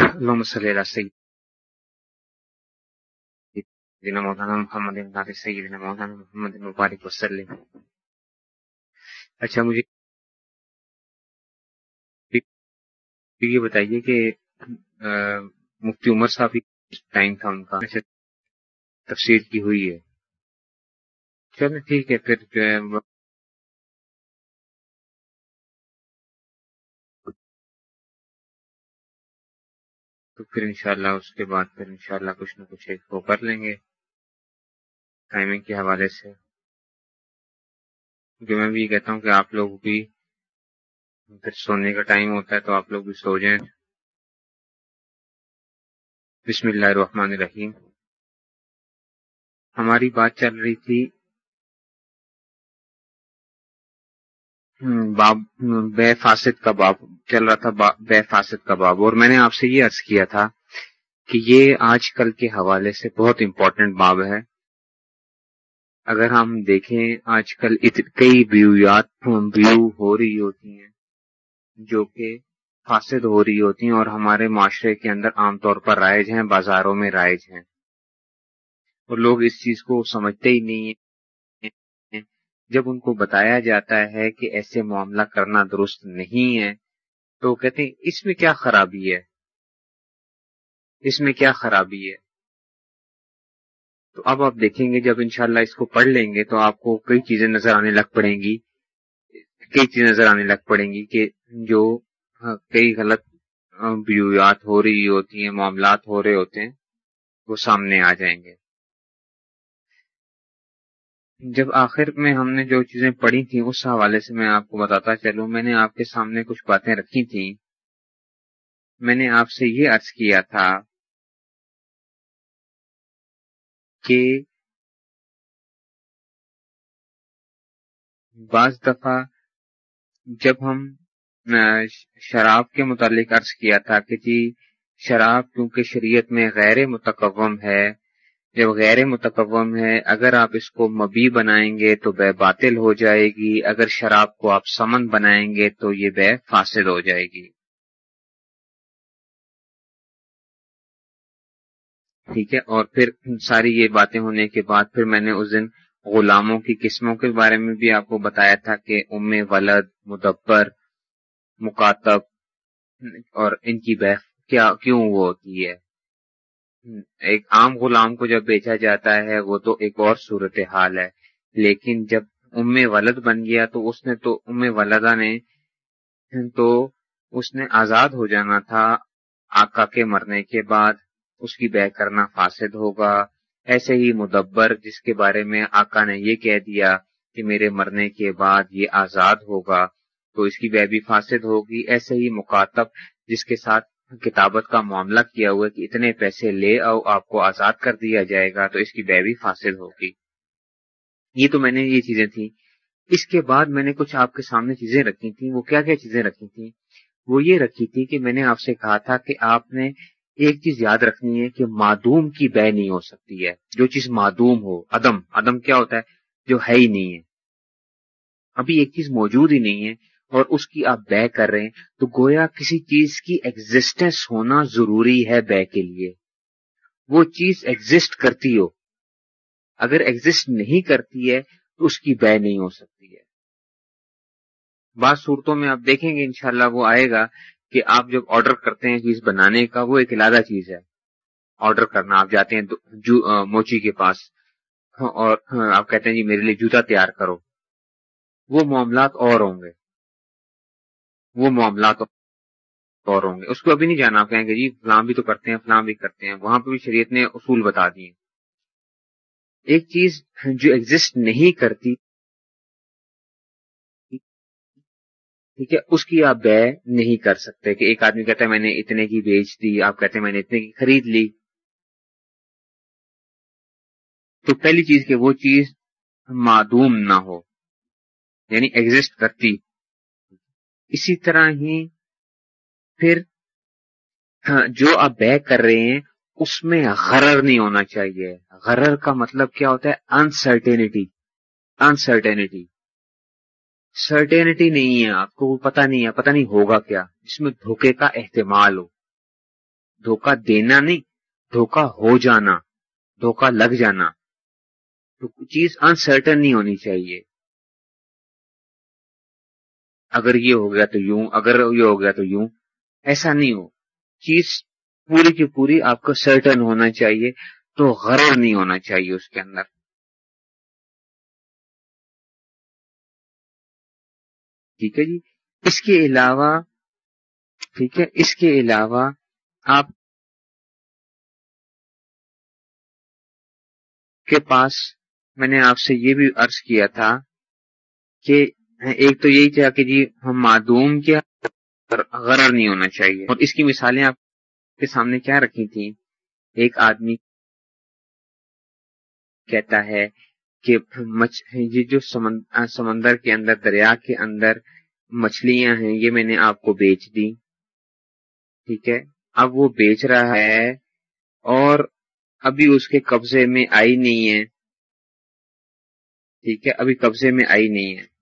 اللهم صل على سيدنا مولانا محمد وعلى سيدنا مولانا محمد مبارک وسلم اچھا مجھے یہ بتائیے کہ مفتی عمر صاحب ٹائم تھا ان کا تفسیر کی ہوئی ہے چلو ٹھیک ہے پھر تو پھر انشاءاللہ اس کے بعد پھر انشاءاللہ کچھ نہ کچھ ایک وہ کر لیں گے۔ ٹائمنگ کے حوالے سے۔ جو میں بھی کہتا ہوں کہ آپ لوگ بھی پھر سونے کا ٹائم ہوتا ہے تو آپ لوگ بھی سو جائیں۔ بسم اللہ الرحمن الرحیم۔ ہماری بات چل رہی تھی باب، بے فاسد کا باب، چل رہا تھا بے فاسد کا باب، اور میں نے آپ سے یہ عرض کیا تھا کہ یہ آج کل کے حوالے سے بہت امپورٹنٹ باب ہے۔ اگر ہم دیکھیں، آج کل کئی ویویات ویو ہو رہی ہوتی ہیں جو کہ فاسد ہو رہی ہوتی ہیں اور ہمارے معاشرے کے اندر عام طور پر رائج ہیں، بازاروں میں رائج ہیں۔ اور لوگ اس چیز کو سمجھتے ہی نہیں ہیں۔ جب ان کو بتایا جاتا ہے کہ ایسے معاملہ کرنا درست نہیں ہے، تو کہتے ہیں، اس میں کیا خرابی ہے؟ اس میں کیا خرابی ہے؟ تو اب آپ دیکھیں گے، جب انشاءاللہ اس کو پڑھ لیں گے تو آپ کو کئی چیزیں نظر آنے لگ پڑیں گی۔ کئی چیزیں نظر آنے لگ پڑیں گی کہ جو کئی غلط ویویات ہو رہی ہوتی ہیں، معاملات ہو رہے ہوتے ہیں، وہ سامنے آ جائیں گے۔ جب آخر میں ہم نے جو چیزیں پڑھی تھیں، اس حوالے سے میں آپ کو بتاتا چلوں، میں نے آپ کے سامنے کچھ باتیں رکھی تھیں۔ میں نے آپ سے یہ عرض کیا تھا کہ بعض دفعہ جب ہم شراب کے متعلق عرض کیا تھا کہ جی شراب کیونکہ شریعت میں غیر متقوم ہے جب غیر متقوم ہے اگر آپ اس کو مبی بنائیں گے تو بے باطل ہو جائے گی، اگر شراب کو آپ سمن بنائیں گے تو یہ بے فاسد ہو جائے گی۔ ٹھیک ہے، اور پھر ساری یہ باتیں ہونے کے بعد پھر میں نے اس دن غلاموں کی قسموں کے بارے میں بھی آپ کو بتایا تھا کہ ام ولد، مدبر، مکاتب اور ان کی بہ کیا، کیوں وہ ہوتی ہے؟ ایک عام غلام کو جب بیچا جاتا ہے، وہ تو ایک اور صورت حال ہے۔ لیکن جب ام ولد بن گیا تو اس نے تو، ام ولدا نے تو اس نے آزاد ہو جانا تھا۔ آقا کے مرنے کے بعد اس کی بہ کرنا فاسد ہوگا۔ ایسے ہی مدبر، جس کے بارے میں آقا نے یہ کہہ دیا کہ میرے مرنے کے بعد یہ آزاد ہوگا، تو اس کی بہ بھی فاسد ہوگی۔ ایسے ہی مکاتب جس کے ساتھ کتابت کا معاملہ کیا ہوا کہ اتنے پیسے لے آؤ، آپ کو آزاد کر دیا جائے گا، تو اس کی بے بھی فاصل ہوگی۔ یہ تو میں نے، یہ چیزیں تھیں۔ اس کے بعد میں نے کچھ آپ کے سامنے چیزیں رکھی تھیں۔ وہ کیا کیا چیزیں رکھی تھیں؟ وہ یہ رکھی تھی کہ میں نے آپ سے کہا تھا کہ آپ نے ایک چیز یاد رکھنی ہے کہ معدوم کی بے نہیں ہو سکتی ہے۔ جو چیز معدوم ہو، عدم۔ عدم کیا ہوتا ہے؟ جو ہے ہی نہیں ہے۔ ابھی ایک چیز موجود ہی نہیں ہے۔ اور اس کی آپ بے کر رہے ہیں، تو گویا کسی چیز کی ایگزٹینس ہونا ضروری ہے بے کے لیے۔ وہ چیز ایگزٹ کرتی ہو۔ اگر ایگزٹ نہیں کرتی ہے، تو اس کی بے نہیں ہو سکتی ہے۔ بعض صورتوں میں آپ دیکھیں گے، انشاءاللہ وہ آئے گا کہ آپ جب آرڈر کرتے ہیں چیز بنانے کا، وہ ایک علیحدہ چیز ہے۔ آرڈر کرنا، آپ جاتے ہیں موچی کے پاس۔ اور آپ کہتے ہیں جی میرے لیے جوتا تیار کرو۔ وہ معاملات اور ہوں گے۔ وہ معاملات اور ہوں گے۔ اس کو ابھی نہیں جانا۔ کہیں گے جی فلاں بھی تو کرتے ہیں، فلاں بھی کرتے ہیں۔ وہاں پہ بھی شریعت نے اصول بتا دیے۔ ایک چیز جو ایگزٹ نہیں کرتی، ٹھیک ہے، اس کی آپ بے نہیں کر سکتے کہ ایک آدمی کہتا ہے میں نے اتنے کی بیچ دی، آپ کہتے ہیں میں نے اتنے کی خرید لی۔ تو پہلی چیز کہ وہ چیز معدوم نہ ہو یعنی ایگزٹ کرتی۔ اسی طرح ہی پھر ہاں، جو آپ بے کر رہے ہیں، اس میں غرر نہیں ہونا چاہیے۔ غرر کا مطلب کیا ہوتا ہے؟ انسرٹینٹی انسرٹینٹی سرٹینٹی نہیں ہے، آپ کو پتا نہیں ہے پتا نہیں ہوگا کیا۔ جس میں دھوکے کا احتمال ہو۔ دھوکہ دینا نہیں دھوکہ ہو جانا دھوکہ لگ جانا۔ تو چیز انسرٹن نہیں ہونی چاہیے۔ اگر یہ ہو گیا تو یوں، اگر یہ ہو گیا تو یوں۔ ایسا نہیں ہو۔ چیز پوری کی پوری آپ کو سرٹن ہونا چاہیے، تو غرر نہیں ہونا چاہیے اس کے اندر۔ ٹھیک ہے جی؟ اس کے علاوہ، ٹھیک ہے، اس کے علاوہ آپ کے پاس میں نے آپ سے یہ بھی عرض کیا تھا کہ ایک تو یہی تھا کہ جی ہم معدوم کیا غرر نہیں ہونا چاہیے۔ اور اس کی مثالیں آپ کے سامنے کیا رکھی تھی ایک آدمی کہتا ہے کہ یہ جو سمندر کے اندر، دریا کے اندر مچھلیاں ہیں، یہ میں نے آپ کو بیچ دی۔ ٹھیک ہے؟ اب وہ بیچ رہا ہے اور ابھی اس کے قبضے میں آئی نہیں ہے۔ ٹھیک ہے؟ ابھی قبضے میں آئی نہیں ہے۔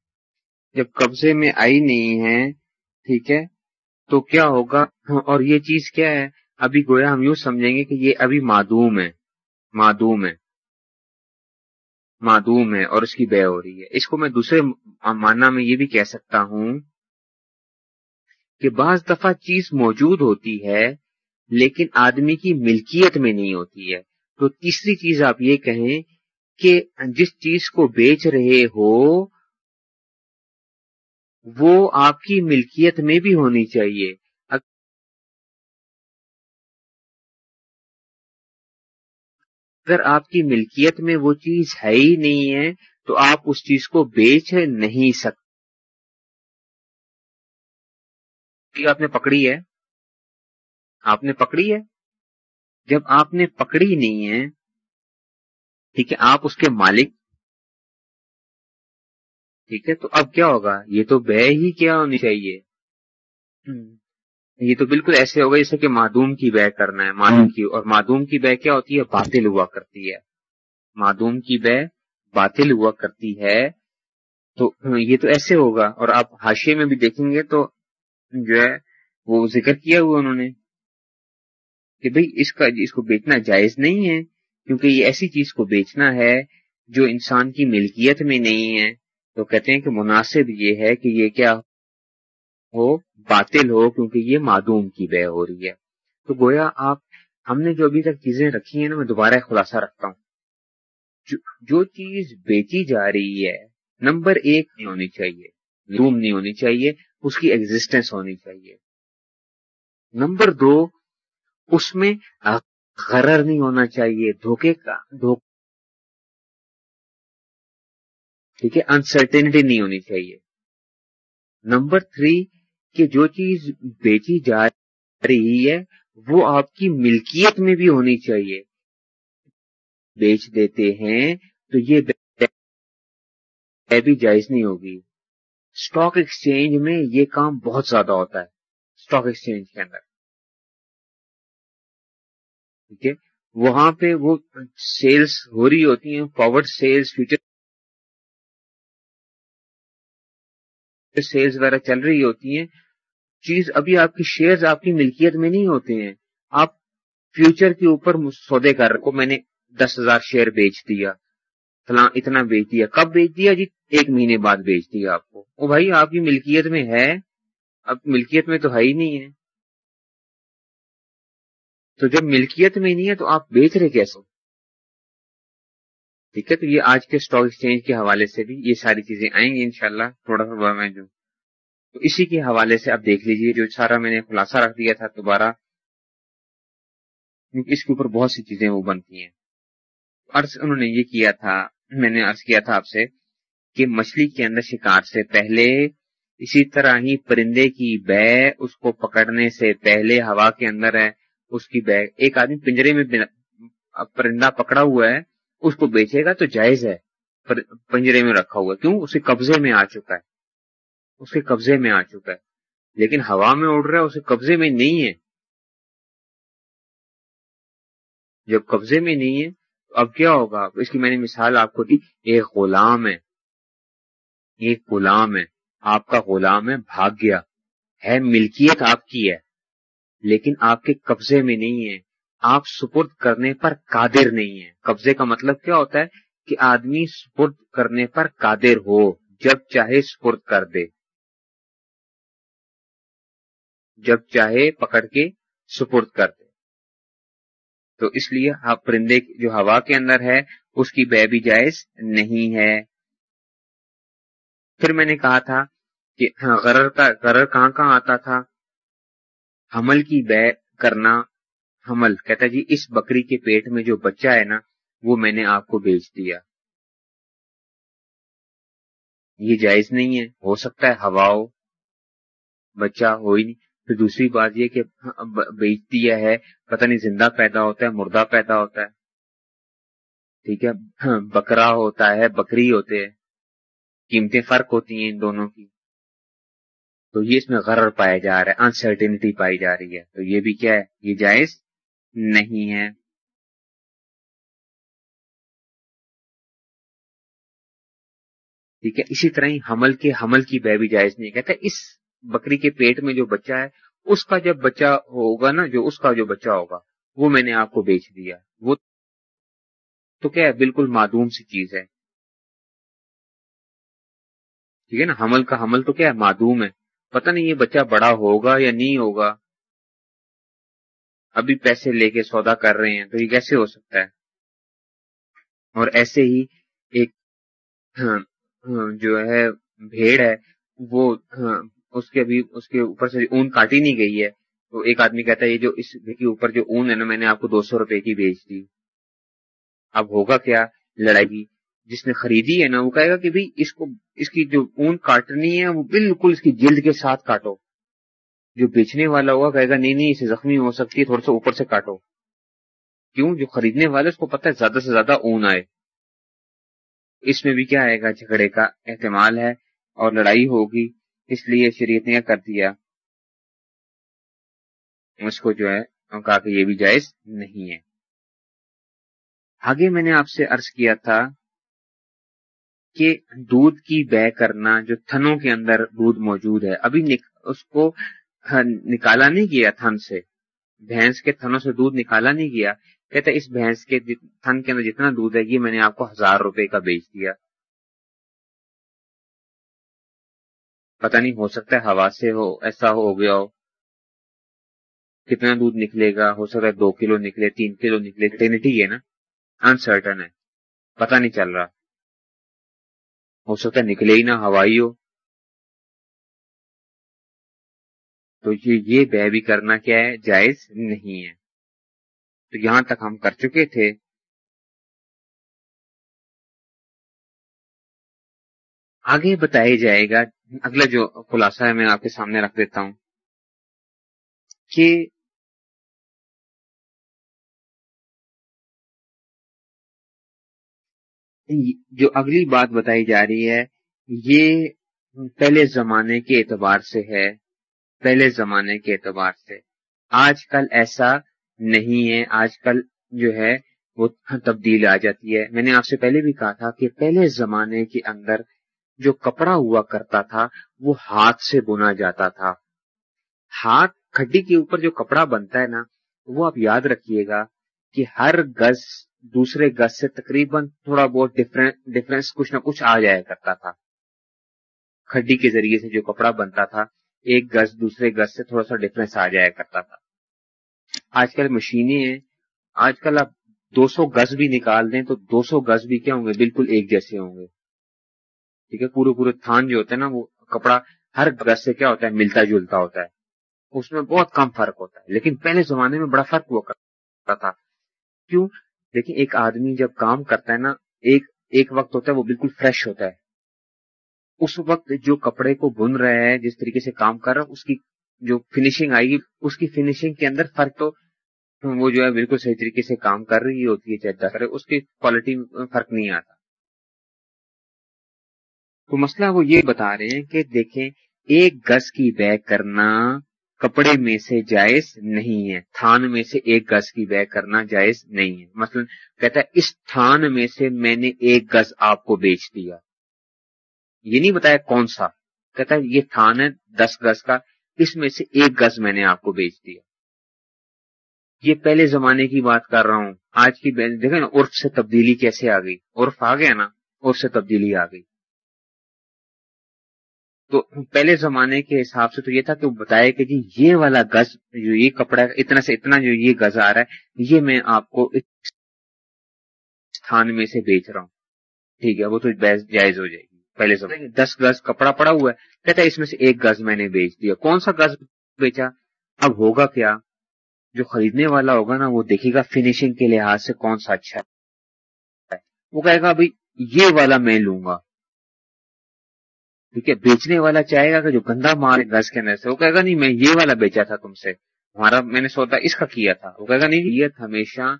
جب قبضے میں آئی نہیں ہے، ٹھیک ہے، تو کیا ہوگا؟ اور یہ چیز کیا ہے؟ ابھی گویا ہم یوں سمجھیں گے کہ یہ ابھی معدوم ہے معدوم ہے معدوم ہے اور اس کی بے ہو رہی ہے۔ اس کو میں دوسرے معنی میں یہ بھی کہہ سکتا ہوں کہ بعض دفعہ چیز موجود ہوتی ہے، لیکن آدمی کی ملکیت میں نہیں ہوتی ہے۔ تو تیسری چیز آپ یہ کہیں کہ جس چیز کو بیچ رہے ہو وہ آپ کی ملکیت میں بھی ہونی چاہیے۔ اگر آپ کی ملکیت میں وہ چیز ہے ہی نہیں ہے، تو آپ اس چیز کو بیچ نہیں سکتے آپ نے پکڑی ہے۔ آپ نے پکڑی ہے؟ جب آپ نے پکڑی نہیں ہے، ٹھیک ہے، آپ اس کے مالک ٹھیک ہے؟ تو اب کیا ہوگا؟ یہ تو بے ہی کیا ہونی چاہیے۔ یہ تو بالکل ایسے ہوگا جیسے کہ معدوم کی بے کرنا ہے معدوم کی۔ اور معدوم کی بے کیا ہوتی ہے؟ باطل ہوا کرتی ہے۔ معدوم کی بے باطل ہوا کرتی ہے۔ تو یہ تو ایسے ہوگا۔ اور آپ حاشے میں بھی دیکھیں گے تو جو ہے وہ ذکر کیا ہوا انہوں نے کہ بھئی اس کا اس کو بیچنا جائز نہیں ہے کیونکہ یہ ایسی چیز کو بیچنا ہے جو انسان کی ملکیت میں نہیں ہے۔ تو کہتے ہیں کہ مناسب یہ ہے کہ یہ کیا ہو؟ باطل ہو، کیونکہ یہ معدوم کی بے ہو رہی ہے۔ تو گویا آپ، ہم نے جو ابھی تک چیزیں رکھی ہیں نا، میں دوبارہ خلاصہ رکھتا ہوں۔ جو چیز بیچی جا رہی ہے، نمبر ایک نہیں ہونی چاہیے۔ روم نہیں ہونی چاہیے، اس کی ایگزٹینس ہونی چاہیے۔ نمبر دو، اس میں غرر نہیں ہونا چاہیے، دھوکے کا ٹھیک ہے؟ انسرٹینٹی نہیں ہونی چاہیے۔ نمبر تھری کہ جو چیز بیچی جا رہی ہے، وہ آپ کی ملکیت میں بھی ہونی چاہیے۔ بیچ دیتے ہیں تو یہ بھی جائز نہیں ہوگی۔ اسٹاک ایکسچینج میں یہ کام بہت زیادہ ہوتا ہے۔ اسٹاک ایکسچینج کے اندر۔ ٹھیک ہے؟ وہاں پہ وہ سیلز ہو رہی ہوتی ہیں فارورڈ سیلز فیوچر سیلز وغیرہ چل رہی ہوتی ہیں، چیز ابھی آپ کی شیئرز آپ کی ملکیت میں نہیں ہوتے ہیں۔ آپ فیوچر کے اوپر سودے کر رکھو میں نے دس ہزار شیئر بیچ دیا، فلاں اتنا بیچ دیا۔ کب بیچ دیا جی؟ ایک مہینے بعد بیچ دیا آپ کو۔ وہ بھائی آپ کی ملکیت میں ہے، اب ملکیت میں تو ہے ہی نہیں ہے۔ تو جب ملکیت میں نہیں ہے تو آپ بیچ رہے کیسے؟ ٹھیک ہے تو یہ آج کے اسٹاک ایکسچینج کے حوالے سے بھی یہ ساری چیزیں آئیں گی انشاءاللہ، تھوڑا سا میں جو تو اسی کے حوالے سے آپ دیکھ لیجیے، جو سارا میں نے خلاصہ رکھ دیا تھا دوبارہ اس کے اوپر بہت سی چیزیں وہ بنتی ہیں۔ عرض انہوں نے یہ کیا تھا، میں نے عرض کیا تھا آپ سے کہ مچھلی کے اندر شکار سے پہلے اسی طرح ہی پرندے کی بے اس کو پکڑنے سے پہلے ہوا کے اندر ہے، اس کی بے ایک آدمی پنجرے میں پرندہ پکڑا ہوا ہے اس کو بیچے گا تو جائز ہے۔ پنجرے میں رکھا ہوا کیوں؟ اسے قبضے میں آ چکا ہے۔ اس کے قبضے میں آ چکا ہے۔ لیکن ہوا میں اڑ رہا ہے، اسے قبضے میں نہیں ہے۔ جب قبضے میں نہیں ہے تو اب کیا ہوگا؟ اس کی میں نے مثال آپ کو دی۔ ایک غلام ہے۔ ایک غلام ہے۔ آپ کا غلام ہے، بھاگ گیا۔ ہے، ملکیت آپ کی ہے، لیکن آپ کے قبضے میں نہیں ہے۔ آپ سپرد کرنے پر قادر نہیں ہے قبضے کا مطلب کیا ہوتا ہے؟ کہ آدمی سپرد کرنے پر قادر ہو، جب چاہے سپرد کر دے۔ جب چاہے پکڑ کے سپرد کر دے۔ تو اس لیے پرندے جو ہوا کے اندر ہے، اس کی بے بھی جائز نہیں ہے۔ پھر میں نے کہا تھا کہ ہاں، غرر کا، غرر کہاں کہاں آتا تھا؟ حمل کی بے کرنا حمل۔ کہتا جی اس بکری کے پیٹ میں جو بچہ ہے نا، وہ میں نے آپ کو بیچ دیا۔ یہ جائز نہیں ہے۔ ہو سکتا ہے ہوا ہو، بچہ ہو ہی نہیں۔ پھر دوسری بات یہ کہ بیچ دیا ہے، پتہ نہیں زندہ پیدا ہوتا ہے، مردہ پیدا ہوتا ہے۔ ٹھیک ہے؟ بکرا ہوتا ہے، بکری ہوتے ہیں۔ قیمتیں فرق ہوتی ہیں ان دونوں کی۔ تو یہ اس میں غرر پایا جا رہا ہے انسرٹینٹی پائی جا رہی ہے۔ تو یہ بھی کیا ہے؟ یہ جائز؟ نہیں ہے۔ ٹھیک ہے، اسی طرح ہی حمل کے حمل کی بے بھی جائز نہیں کہتا اس بکری کے پیٹ میں جو بچہ ہے، اس کا جب بچہ ہوگا نا، جو اس کا جو بچہ ہوگا، وہ میں نے آپ کو بیچ دیا۔ وہ تو کیا ہے، بالکل معدوم سی چیز ہے۔ ٹھیک ہے نا، حمل کا حمل تو کیا ہے، معدوم ہے۔ پتہ نہیں یہ بچہ بڑا ہوگا یا نہیں ہوگا۔ ابھی پیسے لے کے سودا کر رہے ہیں، تو یہ کیسے ہو سکتا ہے؟ اور ایسے ہی ایک ہاں، ہاں، جو ہے، بھیڑ ہے، وہ ہاں، اس کے ابھی اس کے اوپر سے اون کاٹی نہیں گئی ہے۔ تو ایک آدمی کہتا ہے، یہ جو اس کے اوپر جو اون ہے نا، میں نے آپ کو دو سو روپے کی بیچ دی۔ اب ہوگا کیا لڑائی؟ جس نے خریدی ہے نا، وہ کہے گا کہ اس کو، اس کی جو اون کاٹنی ہے، وہ بالکل اس کی جلد کے ساتھ کاٹو۔ جو بیچنے والا ہوگا کہے گا، نہیں نہیں، اسے زخمی ہو سکتی ہے، تھوڑا سا اوپر سے کاٹو۔ کیوں؟ جو خریدنے والے اس کو پتا ہے زیادہ سے زیادہ اون آئے۔ اس میں بھی کیا آئے گا؟ جھگڑے کا احتمال ہے اور لڑائی ہوگی، اس لیے شریعت نے کر دیا۔ اس کو جو ہے، کہا کہ یہ بھی جائز نہیں ہے۔ آگے میں نے آپ سے عرض کیا تھا کہ دودھ کی بے کرنا جو تھنوں کے اندر دودھ موجود ہے، ابھی اس کو نکالا نہیں گیا تھن سے۔ بھینس کے تھنوں سے دودھ نکالا نہیں گیا۔ کہتے اس بھینس کے تھن کے اندر جتنا دودھ ہے، یہ میں نے آپ کو ہزار روپے کا بیچ دیا۔ پتا نہیں ہو سکتا ہے ہوا سے ہو، ایسا ہو گیا ہو۔ کتنا دودھ نکلے گا؟ ہو سکتا ہے دو کلو نکلے، تین کلو نکلے۔ ٹینٹی ہے نا؟ انسرٹن ہے۔ پتا نہیں چل رہا۔ ہو سکتا ہے نکلے ہی نہ، ہوائی ہو۔ تو یہ بے بھی کرنا کیا ہے؟ جائز نہیں ہے۔ تو یہاں تک ہم کر چکے تھے۔ آگے بتایا جائے گا، اگلا جو خلاصہ ہے میں آپ کے سامنے رکھ دیتا ہوں۔ کہ جو اگلی بات بتائی جا رہی ہے، یہ پہلے زمانے کے اعتبار سے ہے۔ پہلے زمانے کے اعتبار سے۔ آج کل ایسا نہیں ہے۔ آج کل جو ہے وہ تبدیل آ جاتی ہے۔ میں نے آپ سے پہلے بھی کہا تھا کہ پہلے زمانے کے اندر جو کپڑا ہوا کرتا تھا، وہ ہاتھ سے بنا جاتا تھا۔ ہاتھ کھڈی کے اوپر جو کپڑا بنتا ہے نا، وہ آپ یاد رکھیے گا کہ ہر گز دوسرے گز سے تقریباً تھوڑا بہت ڈفرینس کچھ نہ کچھ آ جایا کرتا تھا۔ کھڈی کے ذریعے سے جو کپڑا بنتا تھا ایک گز دوسرے گز سے تھوڑا سا ڈفرینس آ جایا کرتا تھا۔ آج کل مشینیں ہیں۔ آج کل آپ دو سو گز بھی نکال دیں تو دو سو گز بھی کیا ہوں گے؟ بالکل ایک جیسے ہوں گے۔ ٹھیک ہے؟ پورے پورے تھان جو ہوتے ہیں نا، وہ کپڑا ہر گز سے کیا ہوتا ہے؟ ملتا جلتا ہوتا ہے۔ اس میں بہت کم فرق ہوتا ہے۔ لیکن پہلے زمانے میں بڑا فرق ہوا کرتا تھا۔ کیوں؟ لیکن ایک آدمی جب کام کرتا ہے نا، ایک ایک وقت ہوتا ہے وہ بالکل فریش ہوتا ہے۔ اس وقت جو کپڑے کو بن رہے ہیں، جس طریقے سے کام کر رہا اس کی جو فنیشنگ آئے گی، اس کی فنیشنگ کے اندر فرق تو وہ جو ہے بالکل صحیح طریقے سے کام کر رہی ہوتی ہے چاہتا کرے اس کی کوالٹی میں فرق نہیں آتا۔ تو مسئلہ وہ یہ بتا رہے ہیں کہ دیکھیں، ایک گز کی بیگ کرنا کپڑے میں سے جائز نہیں ہے۔ تھان میں سے ایک گز کی بے کرنا جائز نہیں ہے۔ مثلا کہتا ہے، اس تھان میں سے میں نے ایک گز آپ کو بیچ دیا۔ یہ نہیں بتایا کون سا، کہتا ہے یہ تھان ہے، دس گز کا، اس میں سے ایک گز میں نے آپ کو بیچ دیا۔ یہ پہلے زمانے کی بات کر رہا ہوں، آج کی دیکھیں نا، عرف سے تبدیلی کیسے آ گئی؟ عرف آ گیا نا، عرف سے تبدیلی آ گئی۔ تو پہلے زمانے کے حساب سے تو یہ تھا کہ وہ بتایا کہ جی یہ والا گز جو یہ کپڑا، اتنا سے اتنا جو یہ گز آ رہا ہے، یہ میں آپ کو استھان میں سے بیچ رہا ہوں۔ ٹھیک ہے، وہ تو جائز ہو جائے گی۔ پہلے زمانے دس گز کپڑا پڑا ہوا ہے، کہتا ہے اس میں سے ایک گز میں نے بیچ دیا۔ کون سا گز بیچا؟ اب ہوگا کیا؟ جو خریدنے والا ہوگا نا، وہ دیکھے گا فنیشنگ کے لحاظ سے کون سا اچھا ہے۔ وہ کہے گا، بھائی، یہ والا میں لوں گا۔ ٹھیک ہے، بیچنے والا چاہے گا کہ جو گندا مال گز کے اندر سے۔ وہ کہے گا، نہیں، میں یہ والا بیچا تھا تم سے۔ ہمارا، میں نے سوتا اس کا کیا تھا۔ وہ کہے گا، نہیں، یہ ہمیشہ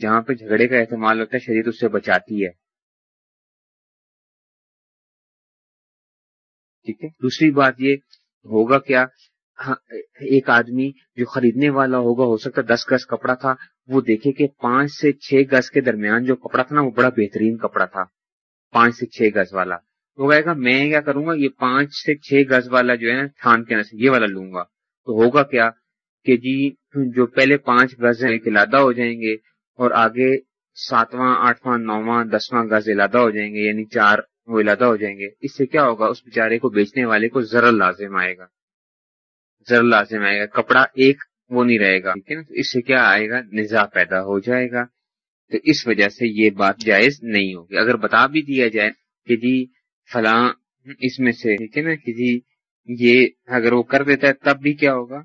جہاں پہ جھگڑے کا احتمال ہوتا ہے شریر اس سے بچاتی ہے۔ ٹھیک ہے؟ دوسری بات یہ ہوگا کیا؟ ہاں، ایک آدمی جو خریدنے والا ہوگا، ہو سکتا دس گز کپڑا تھا، وہ دیکھے کہ پانچ سے چھ گز کے درمیان جو کپڑا تھا نا، وہ بڑا بہترین کپڑا تھا، پانچ سے چھ گز والا۔ وہ کہے گا، میں کیا کروں گا؟ یہ پانچ سے چھ گز والا جو ہے نا، تھان کے سے یہ والا لوں گا۔ تو ہوگا کیا کہ جی جو پہلے پانچ گز ہیں علادہ ہو جائیں گے اور آگے ساتواں، آٹھواں، نواں، دسواں گز علادہ ہو جائیں گے یعنی چار وہ علادہ ہو جائیں گے۔ اس سے کیا ہوگا؟ اس بیچارے کو بیچنے والے کو ذرا لازم آئے گا۔ ذرا لازم آئے گا۔ کپڑا ایک وہ نہیں رہے گا ٹھیک ہے نا اس سے کیا آئے گا؟ نظا پیدا ہو جائے گا۔ تو اس وجہ سے یہ بات جائز نہیں ہوگی۔ اگر بتا بھی دیا جائے کہ جی فلاں اس میں سے، ٹھیک ہے نا، کہ جی یہ اگر وہ کر دیتا ہے، تب بھی کیا ہوگا؟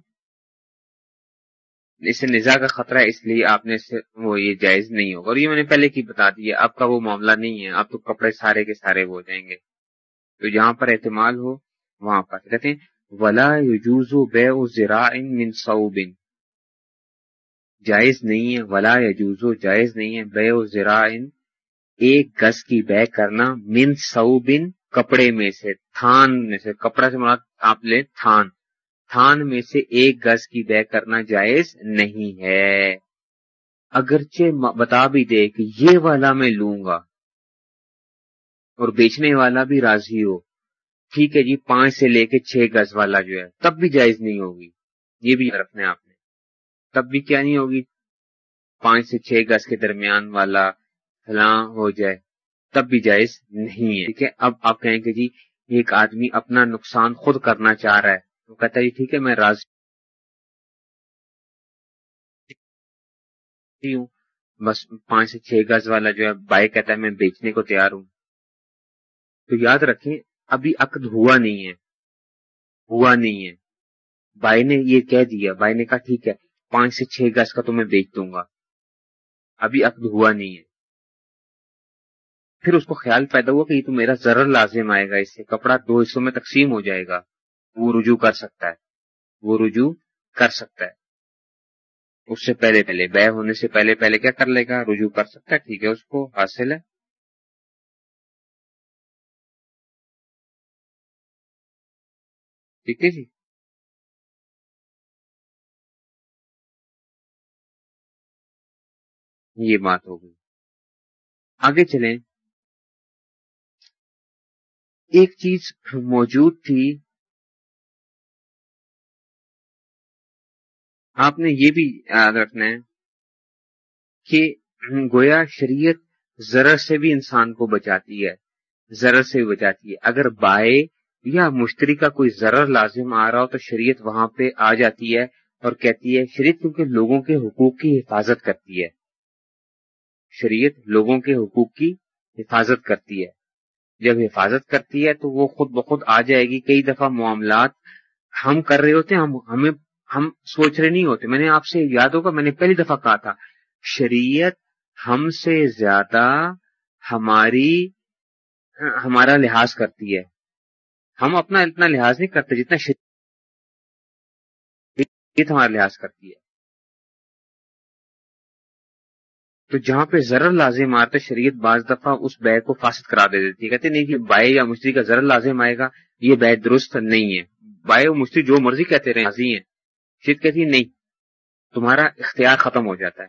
اس سے نظا کا خطرہ ہے، اس لیے آپ نے وہ یہ جائز نہیں ہوگا۔ اور یہ میں نے پہلے کی بتا دیا اب کا وہ معاملہ نہیں ہے۔ اب تو کپڑے سارے کے سارے وہ ہو جائیں گے۔ تو جہاں پر احتمال ہو، وہاں پر۔ کہتے ہیں، ولا یجوز بے زرا من صوب۔ جائز نہیں ہے، ولا یجوز جائز نہیں ہے بے زرا ایک گز کی بے کرنا من صوب کپڑے میں سے، تھان میں سے۔ کپڑا سے مراد آپ لیں تھان۔ تھان میں سے ایک گز کی بے کرنا جائز نہیں ہے۔ اگرچہ بتا بھی دے کہ یہ والا میں لوں گا۔ اور بیچنے والا بھی راضی ہو۔ ٹھیک ہے جی پانچ سے لے کے چھ گز والا جو ہے، تب بھی جائز نہیں ہوگی۔ یہ بھی رکھنا آپ نے۔ تب بھی کیا نہیں ہوگی؟ پانچ سے چھ گز کے درمیان والا فلاں ہو جائے، تب بھی جائز نہیں ہے۔ ٹھیک ہے، اب آپ کہیں کہ جی ایک آدمی اپنا نقصان خود کرنا چاہ رہا ہے۔ وہ کہتا ہے ٹھیک ہے، میں راضی ہوں۔ بس پانچ سے چھ گز والا جو ہے بائک کہتا ہے، میں بیچنے کو تیار ہوں۔ تو یاد رکھیں، ابھی عقد ہوا نہیں ہے۔ ہوا نہیں ہے۔ بھائی نے یہ کہہ دیا، بھائی نے کہا، ٹھیک ہے، پانچ سے چھ گز کا تو میں بیچ دوں گا۔ ابھی عقد ہوا نہیں ہے۔ پھر اس کو خیال پیدا ہوا کہ یہ تو میرا ضرر لازم آئے گا، اس سے کپڑا دو حصوں میں تقسیم ہو جائے گا۔ وہ رجوع کر سکتا ہے۔ وہ رجوع کر سکتا ہے۔ اس سے پہلے پہلے، بے ہونے سے پہلے پہلے کیا کر لے گا؟ رجوع کر سکتا ہے، ٹھیک ہے، اس کو حاصل ہے۔ ٹھیک ہے جی۔ یہ بات ہوگی آگے چلیں۔ ایک چیز موجود تھی آپ نے یہ بھی یاد رکھنا ہے کہ گویا شریعت ذرا سے بھی انسان کو بچاتی ہے، ذرا سے بھی بچاتی ہے۔ اگر بائے یا مشتری کا کوئی ضرر لازم آ رہا ہو تو شریعت وہاں پہ آ جاتی ہے اور کہتی ہے، شریعت کیونکہ لوگوں کے حقوق کی حفاظت کرتی ہے۔ شریعت لوگوں کے حقوق کی حفاظت کرتی ہے۔ جب حفاظت کرتی ہے تو وہ خود بخود آ جائے گی۔ کئی دفعہ معاملات ہم کر رہے ہوتے ہیں، ہم ہمیں ہم سوچ رہے نہیں ہوتے۔ میں نے آپ سے یاد ہوگا میں نے پہلی دفعہ کہا تھا، شریعت ہم سے زیادہ ہماری ہمارا لحاظ کرتی ہے۔ ہم اپنا اتنا لحاظ نہیں کرتے جتنا شریعت ہمارا لحاظ کرتی ہے۔ تو جہاں پہ ضرر لازم آتا ہے، شریعت بعض دفعہ اس بے کو فاسد کرا دے دیتی ہے۔ کہتے نہیں کہ بائے یا مشتری کا ضرر لازم آئے گا، یہ بے درست نہیں ہے۔ بائے اور مشتری جو مرضی کہتے رہے ہیں۔ شریعت کہتی ہے نہیں۔ تمہارا اختیار ختم ہو جاتا ہے۔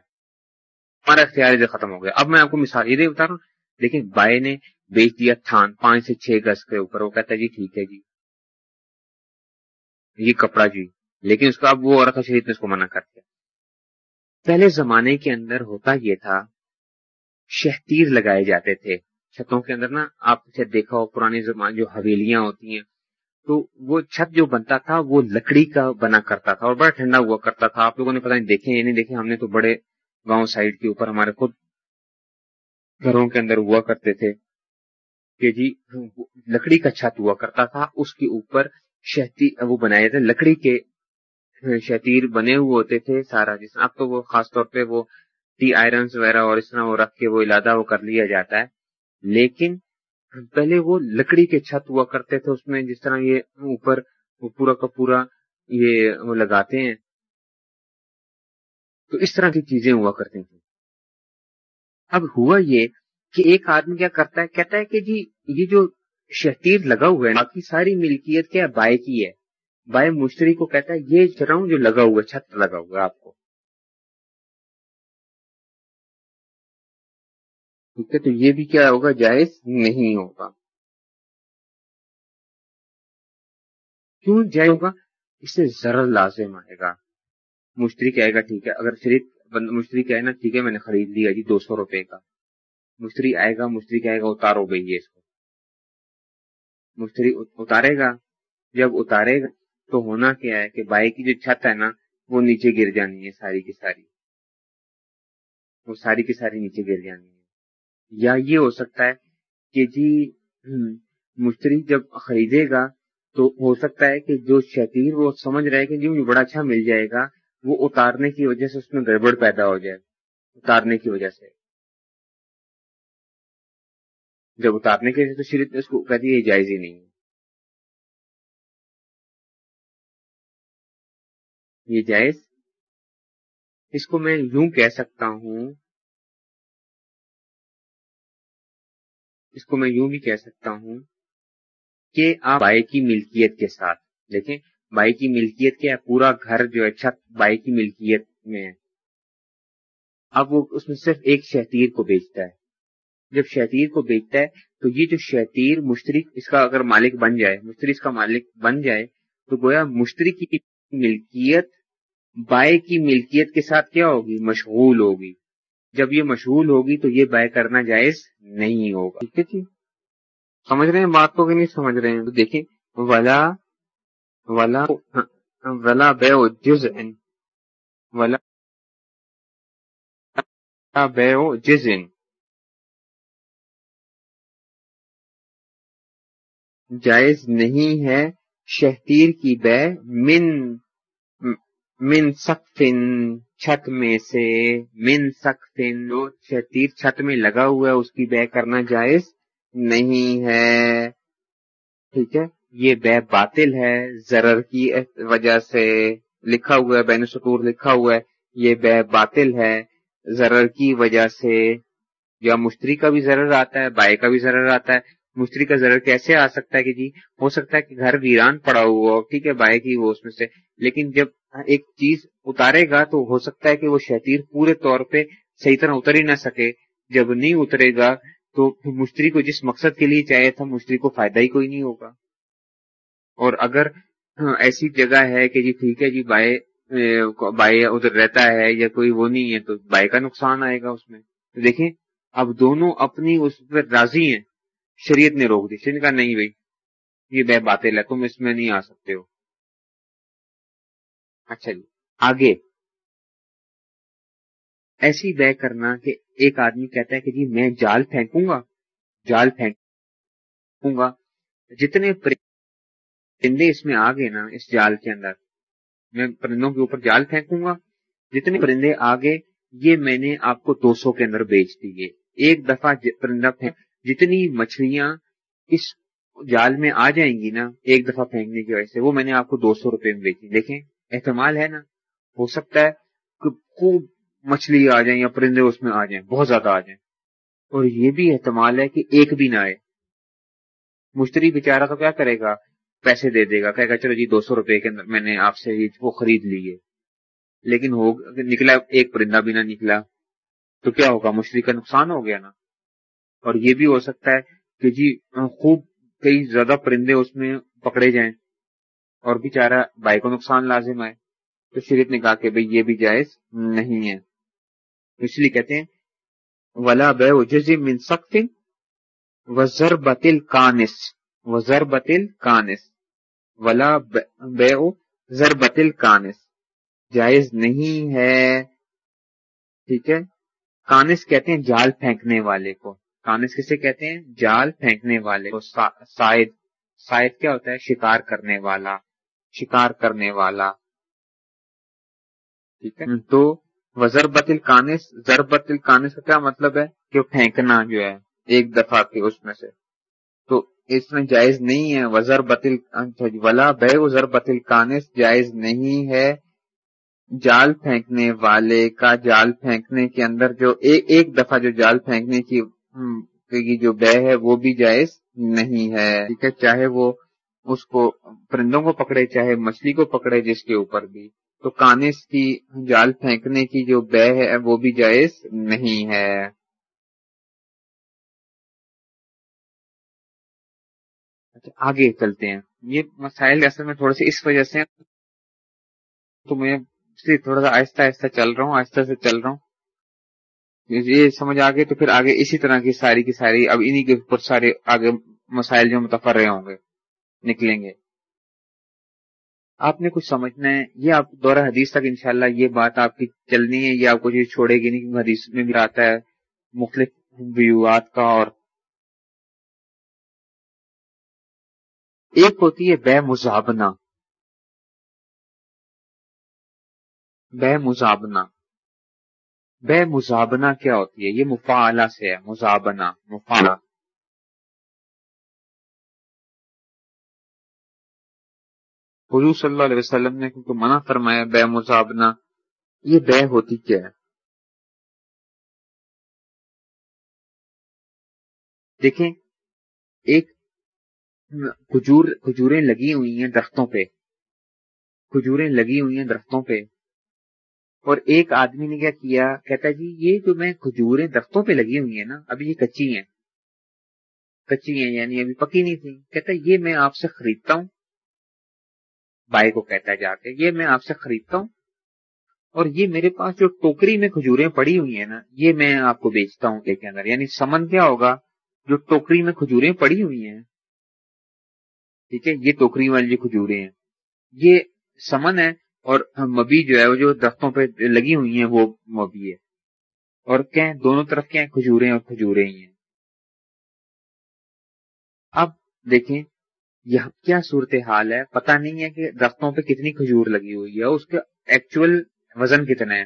تمہارا اختیار ادھر ختم ہو گیا۔ اب میں آپ کو مثال یہ بتا رہا ہوں، لیکن بائے نے بیچ دیا تھان پانچ سے چھ گز کے اوپر۔ وہ کہتا ہے جی ٹھیک ہے جی۔ یہ کپڑا جی۔ لیکن اس کا اب وہ عورت شریف نے اس کو منع کر دیا۔ پہلے زمانے کے اندر ہوتا یہ تھا شہتیر لگائے جاتے تھے۔ چھتوں کے اندر نا، آپ دیکھا ہو پرانے زمانے جو حویلیاں ہوتی ہیں تو وہ چھت جو بنتا تھا، وہ لکڑی کا بنا کرتا تھا اور بڑا ٹھنڈا ہوا کرتا تھا۔ آپ لوگوں نے پتا نہیں دیکھے یا نہیں دیکھے، ہم نے تو بڑے گاؤں سائڈ کے اوپر ہمارے خود گھروں کے اندر ہوا کرتے تھے کہ جی لکڑی کا چھت ہوا کرتا تھا، اس کے اوپر شہتی، وہ بنائے تھے، لکڑی کے شتیر بنے ہوئے ہوتے تھے سارا۔ جس اب تو وہ خاص طور پہ وہ ٹی آئرنس وغیرہ اور اس طرح وہ رکھ کے وہ علادہ وہ کر لیا جاتا ہے۔ لیکن پہلے وہ لکڑی کے چھت ہوا کرتے تھے اس میں، جس طرح یہ اوپر پورا کا پورا یہ وہ لگاتے ہیں۔ تو اس طرح کی چیزیں ہوا کرتی تھیں۔ اب ہوا یہ کہ ایک آدمی کیا کرتا ہے، کہتا ہے کہ جی یہ جو شہتیر لگا ہوا ہے باقی ساری ملکیت کیا بائے کی ہے۔ بائے مشتری کو کہتا ہے، یہ چراؤں جو لگا ہوا ہے، چھت لگا ہوا ہے آپ کو۔ ٹھیک ہے، تو یہ بھی کیا ہوگا، جائز نہیں ہوگا۔ کیوں جائز ہوگا؟ اس سے ضرر لازم آئے گا۔ مشتری کہے گا، ٹھیک ہے، اگر شریف مشتری کہے نا، ٹھیک ہے، میں نے خرید لیا جی دو سو روپے کا۔ مشتری آئے گا، مشتری کہے گا، اتارو بھائی اس کو۔ مشتری اتارے گا۔ جب اتارے گا، تو ہونا کیا ہے کہ بائی کی جو چھت ہے نا، وہ نیچے گر جانی ہے، ساری کی ساری۔ وہ ساری کی ساری نیچے گر جانی ہے۔ یا یہ ہو سکتا ہے کہ جی مشتری جب خریدے گا تو ہو سکتا ہے کہ جو شتیر وہ سمجھ رہے کہ جی مجھے بڑا اچھا مل جائے گا، وہ اتارنے کی وجہ سے اس میں گڑبڑ پیدا ہو جائے، اتارنے کی وجہ سے۔ جب اتارنے کی وجہ سے تو شریف اس کو کہتی ہے جائز ہی نہیں یہ جائز؟ اس کو میں یوں کہہ سکتا ہوں اس کو میں یوں بھی کہہ سکتا ہوں کہ آپ بائی کی ملکیت کے ساتھ، دیکھیں بائی کی ملکیت کیا ہے پورا گھر جو ہے، چھت بائی کی ملکیت میں ہے۔ اب وہ اس میں صرف ایک شہتیر کو بیچتا ہے۔ جب شہتیر کو بیچتا ہے، تو یہ جو شہتیر مشتری اس کا اگر مالک بن جائے مشتری اس کا مالک بن جائے، تو گویا مشتری کی ملکیت بائی کی ملکیت کے ساتھ کیا ہوگی؟ مشغول ہوگی۔ جب یہ مشغول ہوگی تو یہ بے کرنا جائز نہیں ہوگا۔ ٹھیک ہے جی؟ سمجھ رہے ہیں؟ بات کو کہ نہیں سمجھ رہے ہیں۔ تو دیکھیں، ولا ولا ولا بے جز ولا بے جز جائز نہیں ہے شہتیر کی بے من۔ من سقفن چھت میں سے، من سقفن جو شتیر چھت میں لگا ہوا ہے، اس کی بے کرنا جائز نہیں ہے۔ ٹھیک ہے؟ یہ بے باطل ہے، ضرر کی وجہ سے لکھا ہوا ہے، بین سطور لکھا ہوا ہے، یہ بے باطل ہے، ضرر کی وجہ سے۔ یا مشتری کا بھی ضرر آتا ہے بائے کا بھی ضرر آتا ہے۔ مشتری کا ضرر کیسے آ سکتا ہے کہ جی؟ ہو سکتا ہے کہ گھر ویران پڑا ہوا ہو، ٹھیک ہے بائے کی وہ اس میں سے۔ لیکن جب ایک چیز اتارے گا تو ہو سکتا ہے کہ وہ شتیر پورے طور پہ صحیح طرح اتر ہی نہ سکے۔ جب نہیں اترے گا تو مشتری کو جس مقصد کے لیے چاہے تھا مشتری کو فائدہ ہی کوئی نہیں ہوگا۔ اور اگر ایسی جگہ ہے کہ جی ٹھیک ہے جی بائے بائے ادھر رہتا ہے یا کوئی وہ نہیں ہے تو بائے کا نقصان آئے گا اس میں۔ تو دیکھیں، اب دونوں اپنی اس پہ راضی ہیں۔ شریعت نے روک دی۔ شریعت کہا، نہیں بھائی، یہ بے باطل ہے، تم اس میں نہیں آ سکتے ہو۔ اچھا جی آگے۔ ایسی بے کرنا کہ ایک آدمی کہتا ہے کہ جی میں جال پھینکوں گا، جال پھینکوں گا، جتنے پرندے اس میں آ گئے نا، اس جال کے اندر، میں پرندوں کے اوپر جال پھینکوں گا، جتنے پرندے آگے یہ میں نے آپ کو دو سو کے اندر بیچ دیے۔ ایک دفعہ پرندہ پھینک، جتنی مچھلیاں اس جال میں آ جائیں گی نا، ایک دفعہ پھینکنے کی وجہ سے، وہ میں نے آپ کو دو سو روپے میں بیچی دیکھیں۔ احتمال ہے نا، ہو سکتا ہے کہ خوب مچھلی آ جائیں یا پرندے اس میں آ جائیں، بہت زیادہ آ جائیں۔ اور یہ بھی احتمال ہے کہ ایک بھی نہ آئے۔ مشتری بےچارا تو کیا کرے گا؟ پیسے دے دے گا، کہے گا، چلو جی دو سو روپے کے اندر میں نے آپ سے وہ خرید لیے لیکن ہو نکلا ایک پرندہ بھی نہ نکلا، تو کیا ہوگا؟ مچھلی کا نقصان ہو گیا نا۔ اور یہ بھی ہو سکتا ہے کہ جی خوب کئی زیادہ پرندے اس میں پکڑے جائیں۔ اور بھی چارہ بھائی کو نقصان لازم آئے تو شریف نے کہا کہ بھئی یہ بھی جائز نہیں ہے۔ اس لیے کہتے ہیں، ولا بے جزم من سخت وزر بتل کانس وزر بتل کانس ولا بے زر بتل کانس جائز نہیں ہے۔ ٹھیک ہے؟ کانس کہتے ہیں جال پھینکنے والے کو۔ کانس کسے کہتے ہیں؟ جال پھینکنے والے کو سائد۔ سائد کیا ہوتا ہے؟ شکار کرنے والا۔ شکار کرنے والا۔ ٹھیک ہے؟ تو وزر بتل کانس زر بتل کانس کا کیا مطلب ہے؟ کہ پھینکنا جو ہے ایک دفعہ کے اس میں سے۔ تو اس میں جائز نہیں ہے۔ وزر بتل ولا بے وزر بتل کانس جائز نہیں ہے۔ جال پھینکنے والے کا جال پھینکنے کے اندر جو ایک ایک دفعہ جو جال پھینکنے کی جو بے ہے وہ بھی جائز نہیں ہے۔ ٹھیک ہے؟ چاہے وہ اس کو پرندوں کو پکڑے، چاہے مچھلی کو پکڑے جس کے اوپر بھی۔ تو کانس کی جال پھینکنے کی جو بے ہے، وہ بھی جائز نہیں ہے۔ اچھا آگے چلتے ہیں۔ یہ مسائل اصل میں تھوڑے سے اس وجہ سے تو میں تھوڑا سا آہستہ آہستہ چل رہا ہوں، آہستہ سے چل رہا ہوں۔ یہ سمجھ آگے تو پھر آگے اسی طرح کی ساری کی ساری، اب انہی کے اوپر سارے آگے مسائل جو متفر رہے ہوں گے۔ نکلیں گے۔ آپ نے کچھ سمجھنا ہے؟ یہ آپ دورہ حدیث تک انشاءاللہ یہ بات آپ کی چلنی ہے، یہ آپ کو چیز چھوڑے گی نہیں، کیونکہ حدیث میں بھی آتا ہے مختلف ویوات کا اور ایک ہوتی ہے بے مزابنا بے مزابنا بے مزابنا کیا ہوتی ہے؟ یہ مفاعلہ سے ہے مزابنا مفاعلہ حضور صلی اللہ علیہ وسلم نے کیونکہ منع فرمایا بے مزابنا یہ بے ہوتی کیا ہے؟ دیکھیں، ایک کھجور، کھجوریں لگی ہوئی ہیں درختوں پہ۔ کھجوریں لگی ہوئی ہیں درختوں پہ۔ اور ایک آدمی نے کیا کیا؟ کہتا جی یہ جو میں کھجوریں درختوں پہ لگی ہوئی ہیں نا، ابھی یہ کچی ہیں۔ کچی ہیں یعنی ابھی پکی نہیں تھی کہتا یہ میں آپ سے خریدتا ہوں۔ بھائی کو کہتا ہے جا کے، یہ میں آپ سے خریدتا ہوں۔ اور یہ میرے پاس جو ٹوکری میں کھجوریں پڑی ہوئی ہیں نا، یہ میں آپ کو بیچتا ہوں کے اندر۔ یعنی سمن کیا ہوگا؟ جو ٹوکری میں کھجوریں پڑی ہوئی ہیں۔ ٹھیک ہے، یہ ٹوکری والی جو کھجوریں ہیں۔ یہ سمن ہے اور مبی جو ہے، وہ جو درختوں پہ لگی ہوئی ہیں، وہ مبی ہے۔ اور کیا دونوں طرف کیا کھجوریں اور کھجوریں ہی ہیں۔ اب دیکھیں یہ کیا صورت حال ہے؟ پتہ نہیں ہے کہ درختوں پہ کتنی کھجور لگی ہوئی ہے، اس کا ایکچوئل وزن کتنا ہے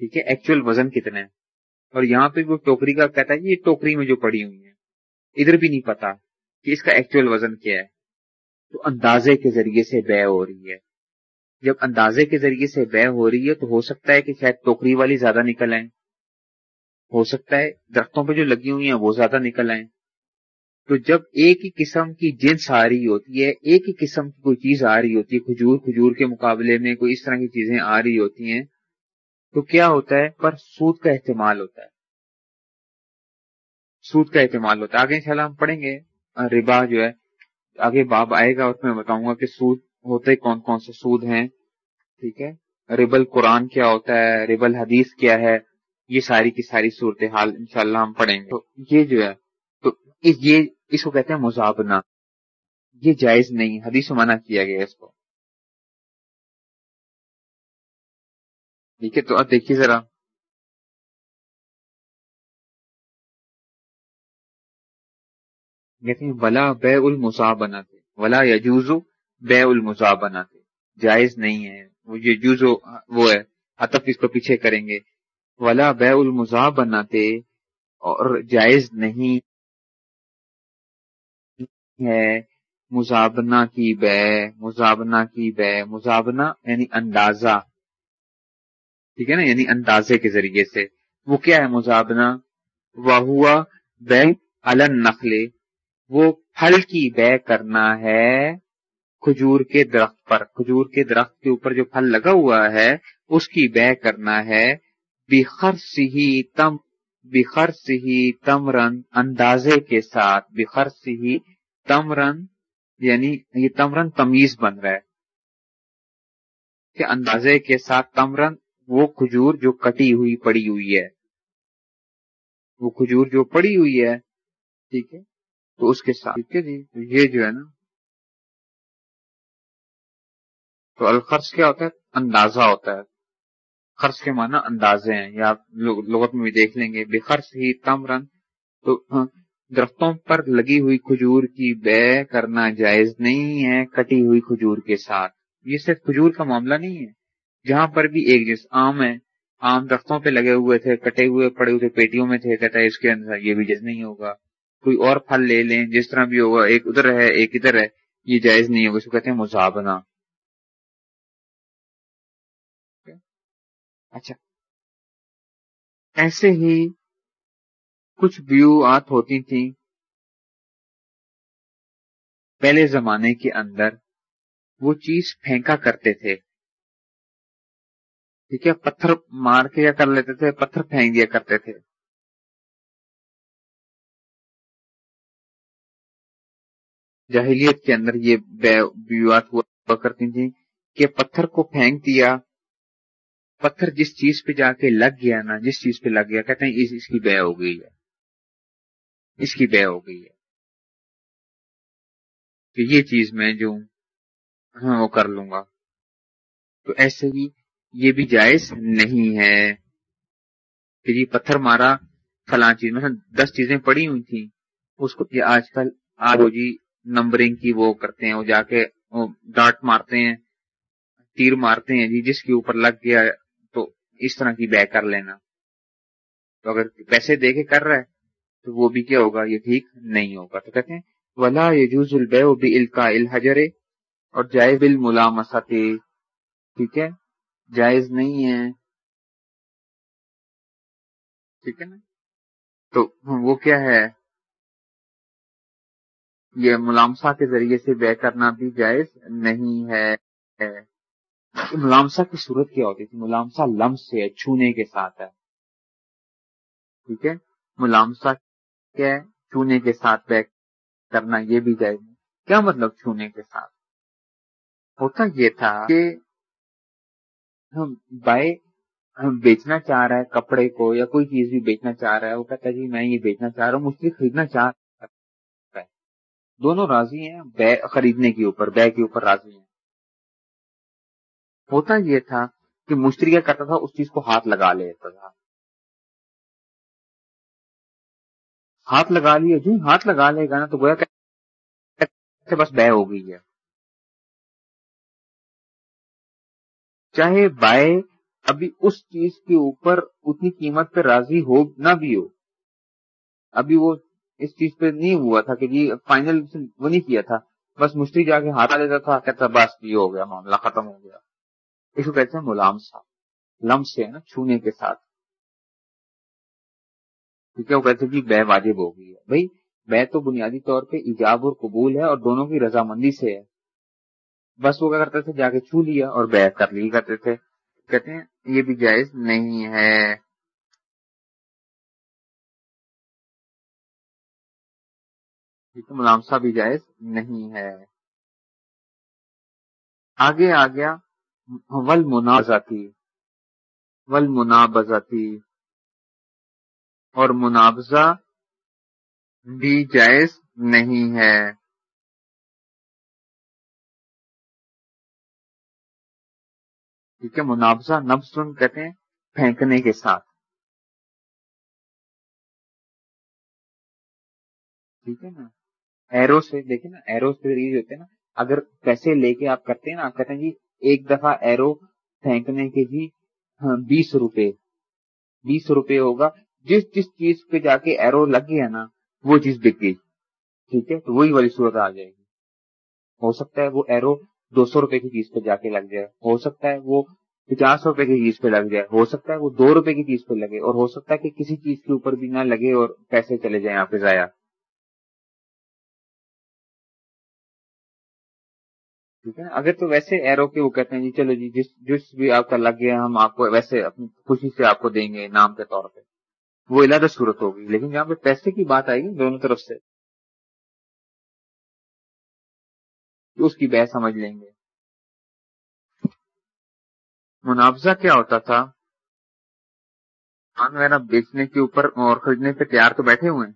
ٹھیک ہے ایکچوئل وزن کتنا ہے اور یہاں پہ وہ ٹوکری کا کہتا ہے یہ ٹوکری میں جو پڑی ہوئی ہے، ادھر بھی نہیں پتا کہ اس کا ایکچوئل وزن کیا ہے۔ تو اندازے کے ذریعے سے بے ہو رہی ہے۔ جب اندازے کے ذریعے سے بے ہو رہی ہے تو ہو سکتا ہے کہ شاید ٹوکری والی زیادہ نکل آئیں۔ ہو سکتا ہے درختوں پہ جو لگی ہوئی ہیں وہ زیادہ نکل آئیں۔ تو جب ایک ہی قسم کی جنس آ رہی ہوتی ہے، ایک ہی قسم کی کوئی چیز آ رہی ہوتی ہے، کھجور کھجور کے مقابلے میں کوئی اس طرح کی چیزیں آ رہی ہوتی ہیں، تو کیا ہوتا ہے؟ پر سود کا احتمال ہوتا ہے۔ سود کا احتمال ہوتا ہے۔ آگے انشاءاللہ ہم پڑھیں گے۔ ربا جو ہے، آگے باب آئے گا اس میں بتاؤں گا کہ سود ہوتے کون کون سے سود ہیں۔ ٹھیک ہے۔ ریبل قرآن کیا ہوتا ہے؟ ریبل حدیث کیا ہے؟ یہ ساری کی ساری صورتحال انشاءاللہ ہم پڑھیں گے۔ تو یہ جو ہے، تو یہ اس کو کہتے ہیں مزابنا یہ جائز نہیں، حدیث منع کیا گیا اس کو۔ ٹھیک ہے، تو اب دیکھیے ذرا۔ کہتے ہیں، ولا بے المسا بنا تھے۔ ولا یجوزو بے المسا بنا تھے۔ جائز نہیں ہے۔ وہ یجوزو وہ ہے۔ اتف اس کو پیچھے کریں گے۔ ولا بے المزا بناتے اور جائز نہیں۔ ہے مزابنا کی بے مزابنا کی بے مزابنا یعنی اندازہ۔ ٹھیک ہے نا؟ یعنی اندازے کے ذریعے سے۔ وہ کیا ہے مزابنا وہ ہوا بے الن نخلے وہ پھل کی بے کرنا ہے کھجور کے درخت پر۔ کھجور کے درخت کے اوپر جو پھل لگا ہوا ہے، اس کی بے کرنا ہے۔ بخر سی تم بخر سی تمرن اندازے کے ساتھ بخر سی تمرن یعنی یہ تمرن تمیز بن رہا ہے۔ کہ اندازے کے ساتھ تمرن وہ کھجور جو کٹی ہوئی، پڑی ہوئی ہے۔ وہ کھجور جو پڑی ہوئی ہے، ٹھیک ہے؟ تو اس کے ساتھ ٹھیک ہے جی یہ جو ہے نا۔ تو الخرچ کیا ہوتا ہے؟ اندازہ ہوتا ہے۔ خرچ کے معنی اندازے ہیں۔ یا لغت میں بھی دیکھ لیں گے، بے خرچ ہی تم رن تو ہاں، درختوں پر لگی ہوئی کھجور کی بے کرنا جائز نہیں ہے، کٹی ہوئی کھجور کے ساتھ۔ یہ صرف کھجور کا معاملہ نہیں ہے۔ جہاں پر بھی ایک جس آم ہے، آم درختوں پہ لگے ہوئے تھے، کٹے ہوئے، پڑے ہوئے پیٹیوں میں تھے، کہتا ہے اس کے اندر یہ بھی جائز نہیں ہوگا۔ کوئی اور پھل لے لیں، جس طرح بھی ہوگا، ایک ادھر ہے، ایک ادھر ہے، یہ جائز نہیں ہوگا۔ اس کو کہتے ہیں مزابنا اچھا۔ ایسے ہی کچھ بیوات ہوتی تھیں۔ پہلے زمانے کے اندر وہ چیز پھینکا کرتے تھے۔ ٹھیک ہے، پتھر مار کے یا کر لیتے تھے، پتھر پھینک دیا کرتے تھے۔ جاہلیت کے اندر یہ بیوات ہوا کرتی تھیں کہ پتھر کو پھینک دیا۔ پتھر جس چیز پہ جا کے لگ گیا نا، جس چیز پہ لگ گیا، کہتے ہیں اس کی بے ہو گئی ہے۔ اس کی بے ہو گئی ہے۔ کہ یہ چیز میں جو ہاں وہ کر لوں گا۔ تو ایسے ہی یہ بھی جائز نہیں ہے۔ کہ جی پتھر مارا فلاں چیز مثلا دس چیزیں پڑی ہوئی تھیں۔ اس کو یہ آج کل آج جی نمبرنگ کی وہ کرتے ہیں، وہ جا کے ڈاٹ مارتے ہیں، تیر مارتے ہیں جی جس کے اوپر لگ گیا تو اس طرح کی بے کر لینا۔ تو اگر پیسے دے کے کر رہا ہے تو وہ بھی کیا ہوگا؟ یہ ٹھیک نہیں ہوگا۔ تو کہتے ہیں، ولا یجوز البے الحجر۔ اور جائے بل ٹھیک ہے؟ جائز نہیں ہے۔ ٹھیک ہے نا؟ تو وہ کیا ہے؟ یہ ملامسا کے ذریعے سے بے کرنا بھی جائز نہیں ہے۔ ملامسا کی صورت کیا ہوتی تھی؟ ملامسا لمس سے چھونے کے ساتھ ہے۔ ٹھیک ہے؟ ملامسا کیا ہے؟ چھونے کے ساتھ بے کرنا یہ بھی جائز نہیں کیا مطلب چھونے کے ساتھ؟ ہوتا یہ تھا کہ ہم بائے، ہم بیچنا چاہ رہا ہے کپڑے کو یا کوئی چیز بھی بیچنا چاہ رہا ہے، وہ کہتا ہے جی میں یہ بیچنا چاہ رہا ہوں، مجھ سے خریدنا چاہ رہا ہے۔ دونوں راضی ہیں، بے، خریدنے کے اوپر، بے کے اوپر راضی ہیں۔ ہوتا یہ تھا کہ مشتری کیا کرتا تھا، اس چیز کو ہاتھ لگا لیتا تھا۔ ہاتھ لگا لیا جو ہاتھ لگا لے گا نا تو گویا کہ بس بے ہو گئی ہے۔ چاہے بائے ابھی اس چیز کے اوپر اتنی قیمت پہ راضی ہو نہ بھی ہو۔ ابھی وہ اس چیز پہ نہیں ہوا تھا کہ جی فائنل وہ نہیں کیا تھا۔ بس مشتری جا کے ہاتھ لیتا تھا، کہتا بس یہ ہو گیا، معاملہ ختم ہو گیا۔ اس کو کہتے ہیں ملام سا لم سے نا، چھونے کے ساتھ۔ کیونکہ وہ کہتے کہ بے واجب ہو گئی ہے؟ بھائی، بے تو بنیادی طور پہ ایجاب اور قبول ہے اور دونوں کی رضامندی سے ہے۔ بس وہ کیا کرتے تھے؟ جا کے چھو لیا اور بے کر لی کرتے تھے۔ کہتے ہیں، یہ بھی جائز نہیں ہے۔ ملامسا بھی جائز نہیں ہے۔ آگے آ گیا ول منازاتی ول منابزاتی اور منافذہ بھی جائز نہیں ہے۔ ٹھیک ہے منافذہ نبسن کہتے ہیں، پھینکنے کے ساتھ۔ ٹھیک ہے نا؟ ایرو سے، دیکھیں نا، ایرو سے ہوتے ہیں نا۔ اگر پیسے لے کے آپ کرتے ہیں نا، آپ کہتے ہیں جی ایک دفعہ ایرو پھینکنے کے جی بیس روپے۔ بیس روپے ہوگا جس جس چیز پہ جا کے ایرو لگ گیا نا، وہ چیز بک گئی ٹھیک ہے؟ تو وہی والی صورت آ جائے گی۔ ہو سکتا ہے وہ ایرو دو سو روپے کی چیز پہ جا کے لگ جائے۔ ہو سکتا ہے وہ پچاس روپے کی چیز پہ لگ جائے۔ ہو سکتا ہے وہ دو روپے کی چیز پہ لگے۔ اور ہو سکتا ہے کہ کسی چیز کے اوپر بھی نہ لگے اور پیسے چلے جائیں آپ ضائع۔ ٹھیک ہے؟ اگر تو ویسے ایرو کے وہ کہتے ہیں جی چلو جی جس جس بھی آپ کا لگ گیا، ہم آپ کو ویسے اپنی خوشی سے آپ کو دیں گے، نام کے طور پہ۔ وہ علیحدہ صورت ہوگی۔ لیکن جہاں پہ پیسے کی بات آئے گی دونوں طرف سے۔ تو اس کی بہ سمجھ لیں گے۔ منافضہ کیا ہوتا تھا؟ سامان وغیرہ بیچنے کے اوپر اور خریدنے پہ تیار تو بیٹھے ہوئے ہیں۔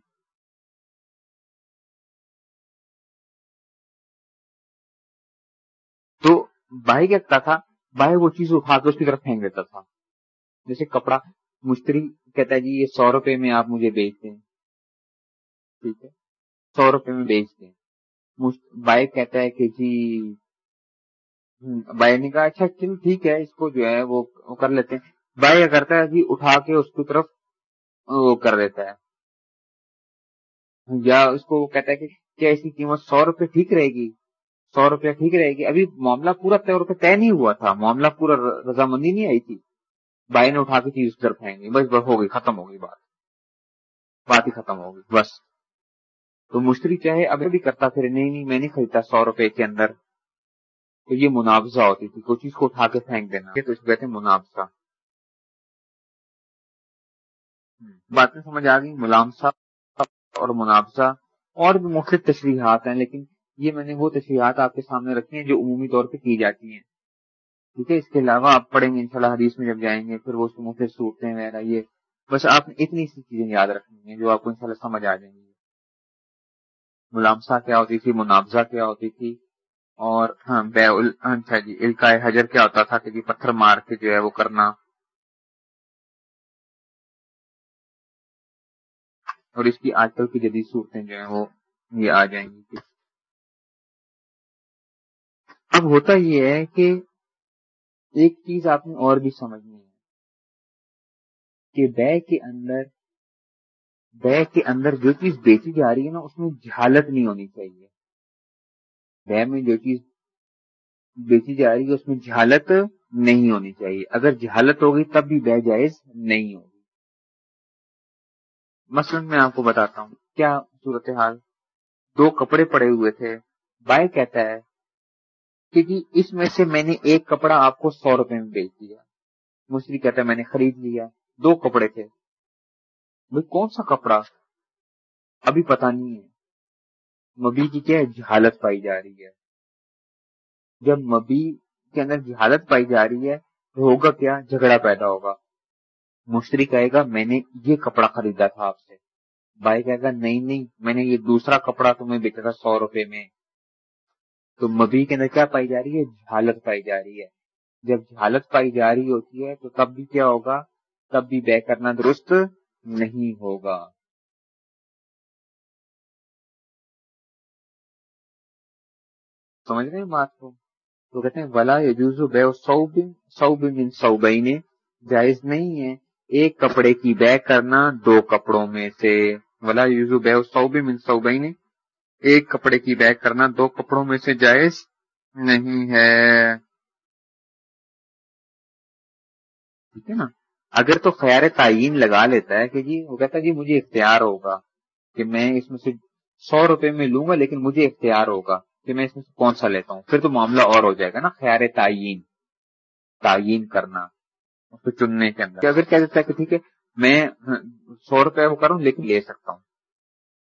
تو بھائی کیا تھا؟ بھائی وہ چیز اٹھا کے اس کی طرف پھینک دیتا تھا۔ جیسے کپڑا۔ مشتری کہتا ہے جی یہ سو روپے میں آپ مجھے بیچ دیں ٹھیک ہے۔ سو روپے میں بیچ دیں بائی کہتا ہے کہ جی بائی نے کہا اچھا چلو ٹھیک ہے، اس کو جو ہے وہ کر لیتے ہیں۔ بائی کرتا ہے جی اٹھا کے اس کی طرف وہ کر دیتا ہے۔ یا اس کو وہ کہتا ہے کہ کیا اس کی قیمت سو روپے ٹھیک رہے گی؟ سو روپیہ ٹھیک رہے گی۔ ابھی معاملہ پورا طور پہ طے نہیں ہوا تھا۔ معاملہ پورا رضامندی نہیں آئی تھی۔ بائی نے اٹھا کے چیز کی طرف پھینک بس بس ہو گئی، ختم ہو گئی بات۔ بات ہی ختم ہو گئی، بس۔ تو مشتری چاہے ابھی بھی کرتا پھر نہیں نہیں، میں نہیں خریدتا سو روپے کے اندر۔ تو یہ منافظہ ہوتی تھی، کوئی چیز کو اٹھا کے پھینک دینا۔ تو اس کو کہتے ہیں منافظہ باتیں سمجھ آ گئی ملامسا اور منافظہ اور بھی مختلف تشریحات ہیں، لیکن یہ میں نے وہ تشریحات آپ کے سامنے رکھی ہیں جو عمومی طور پہ کی جاتی ہیں۔ ٹھیک ہے؟ اس کے علاوہ آپ پڑھیں گے انشاءاللہ حدیث میں جب جائیں گے، پھر وہ مختلف صورتیں وغیرہ یہ بس آپ نے اتنی سی چیزیں یاد رکھنی ہیں جو آپ کو انشاءاللہ سمجھ آ جائیں گی۔ ملامسا کیا ہوتی تھی؟ منافظہ کیا ہوتی تھی؟ اور ہاں بے ہاں، اچھا جی الکائے حجر کیا ہوتا تھا کہ جی پتھر مار کے جو ہے وہ کرنا۔ اور اس کی آج کل کی جدید صورتیں جو ہیں وہ یہ آ جائیں گی۔ اب ہوتا یہ ہے کہ ایک چیز آپ نے اور بھی سمجھنی ہے کہ بے کے اندر، بے کے اندر جو چیز بیچی جا رہی ہے نا، اس میں جہالت نہیں ہونی چاہیے۔ بے میں جو چیز بیچی جا رہی ہے، اس میں جہالت نہیں ہونی چاہیے۔ اگر جہالت ہوگی، تب بھی بے جائز نہیں ہوگی۔ مثلا میں آپ کو بتاتا ہوں، کیا صورت حال دو کپڑے پڑے ہوئے تھے۔ بھائی کہتا ہے کہ جی اس میں سے میں نے ایک کپڑا آپ کو سو روپے میں بیچ دیا۔ مشری کہتا ہے میں نے خرید لیا۔ دو کپڑے تھے۔ بھائی کون سا کپڑا؟ ابھی پتا نہیں ہے۔ مبی کی کیا جہالت پائی جا رہی ہے؟ جب مبی کے اندر جہالت پائی جا رہی ہے تو ہوگا کیا؟ جھگڑا پیدا ہوگا۔ مشتری کہے گا، میں نے یہ کپڑا خریدا تھا آپ سے۔ بھائی کہے گا، نہیں نہیں، میں نے یہ دوسرا کپڑا تمہیں بیچا تھا سو روپے میں۔ تو مبی کے اندر کیا پائی جا رہی ہے؟ جہالت پائی جا رہی ہے۔ جب جہالت پائی جا رہی ہوتی ہے تو تب بھی کیا ہوگا؟ تب بھی بے کرنا درست نہیں ہوگا۔ سمجھ رہے ہیں بات کو؟ تو کہتے ہیں، ولا یجوز بے سو بن سو بن نے جائز نہیں ہے ایک کپڑے کی بے کرنا دو کپڑوں میں سے۔ ولا یوزو بے صوبی من صوبین ایک کپڑے کی بے کرنا دو کپڑوں میں سے جائز نہیں ہے۔ ٹھیک ہے نا؟ اگر تو خیال تعین لگا لیتا ہے کہ جی وہ کہتا ہے جی مجھے اختیار ہوگا کہ میں اس میں سے سو روپے میں لوں گا، لیکن مجھے اختیار ہوگا کہ میں اس میں سے کون سا لیتا ہوں۔ پھر تو معاملہ اور ہو جائے گا نا خیال تعین۔ تعین کرنا، اس کو چننے کے اندر۔ اگر کہہ دیتا ہے کہ ٹھیک ہے، میں سو روپے وہ کروں، لیکن لے سکتا ہوں۔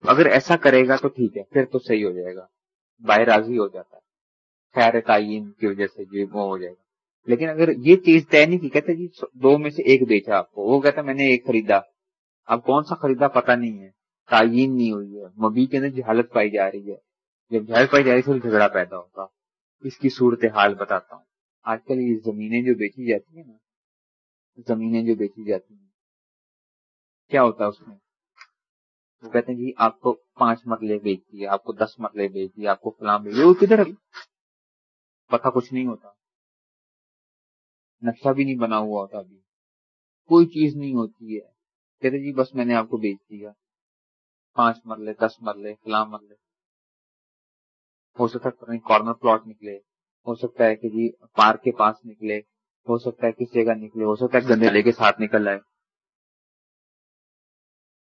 اگر ایسا کرے گا تو ٹھیک ہے، پھر تو صحیح ہو جائے گا۔ باہر راضی ہو جاتا ہے۔ خیر تعین کی وجہ سے یہ وہ ہو جائے گا۔ لیکن اگر یہ چیز طے نہیں کی، کہتے جی دو میں سے ایک بیچا آپ کو۔ وہ کہتا میں نے ایک خریدا۔ اب کون سا خریدا پتا نہیں ہے۔ تعین نہیں ہوئی ہے۔ مبی کے اندر جہالت پائی جا رہی ہے۔ جب جہالت پائی جا رہی ہے، تو جھگڑا پیدا ہوگا اس کی صورت حال بتاتا ہوں۔ آج کل یہ زمینیں جو بیچی جاتی ہیں نا، زمینیں جو بیچی جاتی ہیں، کیا ہوتا ہے اس میں؟ وہ کہتے ہیں جی آپ کو پانچ مرلے بیچ دیے آپ کو دس مرلے بیچ دیے آپ کو فلاں وہ کدھر پتا کچھ نہیں ہوتا۔ نقشہ بھی نہیں بنا ہوا ہوتا ابھی۔ کوئی چیز نہیں ہوتی ہے۔ کہتے جی بس میں نے آپ کو بیچ دیا پانچ مرلے، دس مرلے، فلاں مرلے۔ ہو سکتا ہے کارنر پلاٹ نکلے۔ ہو سکتا ہے کہ جی پارک کے پاس نکلے۔ ہو سکتا ہے کس جگہ نکلے۔ ہو سکتا ہے گندے لے کے ساتھ نکل آئے۔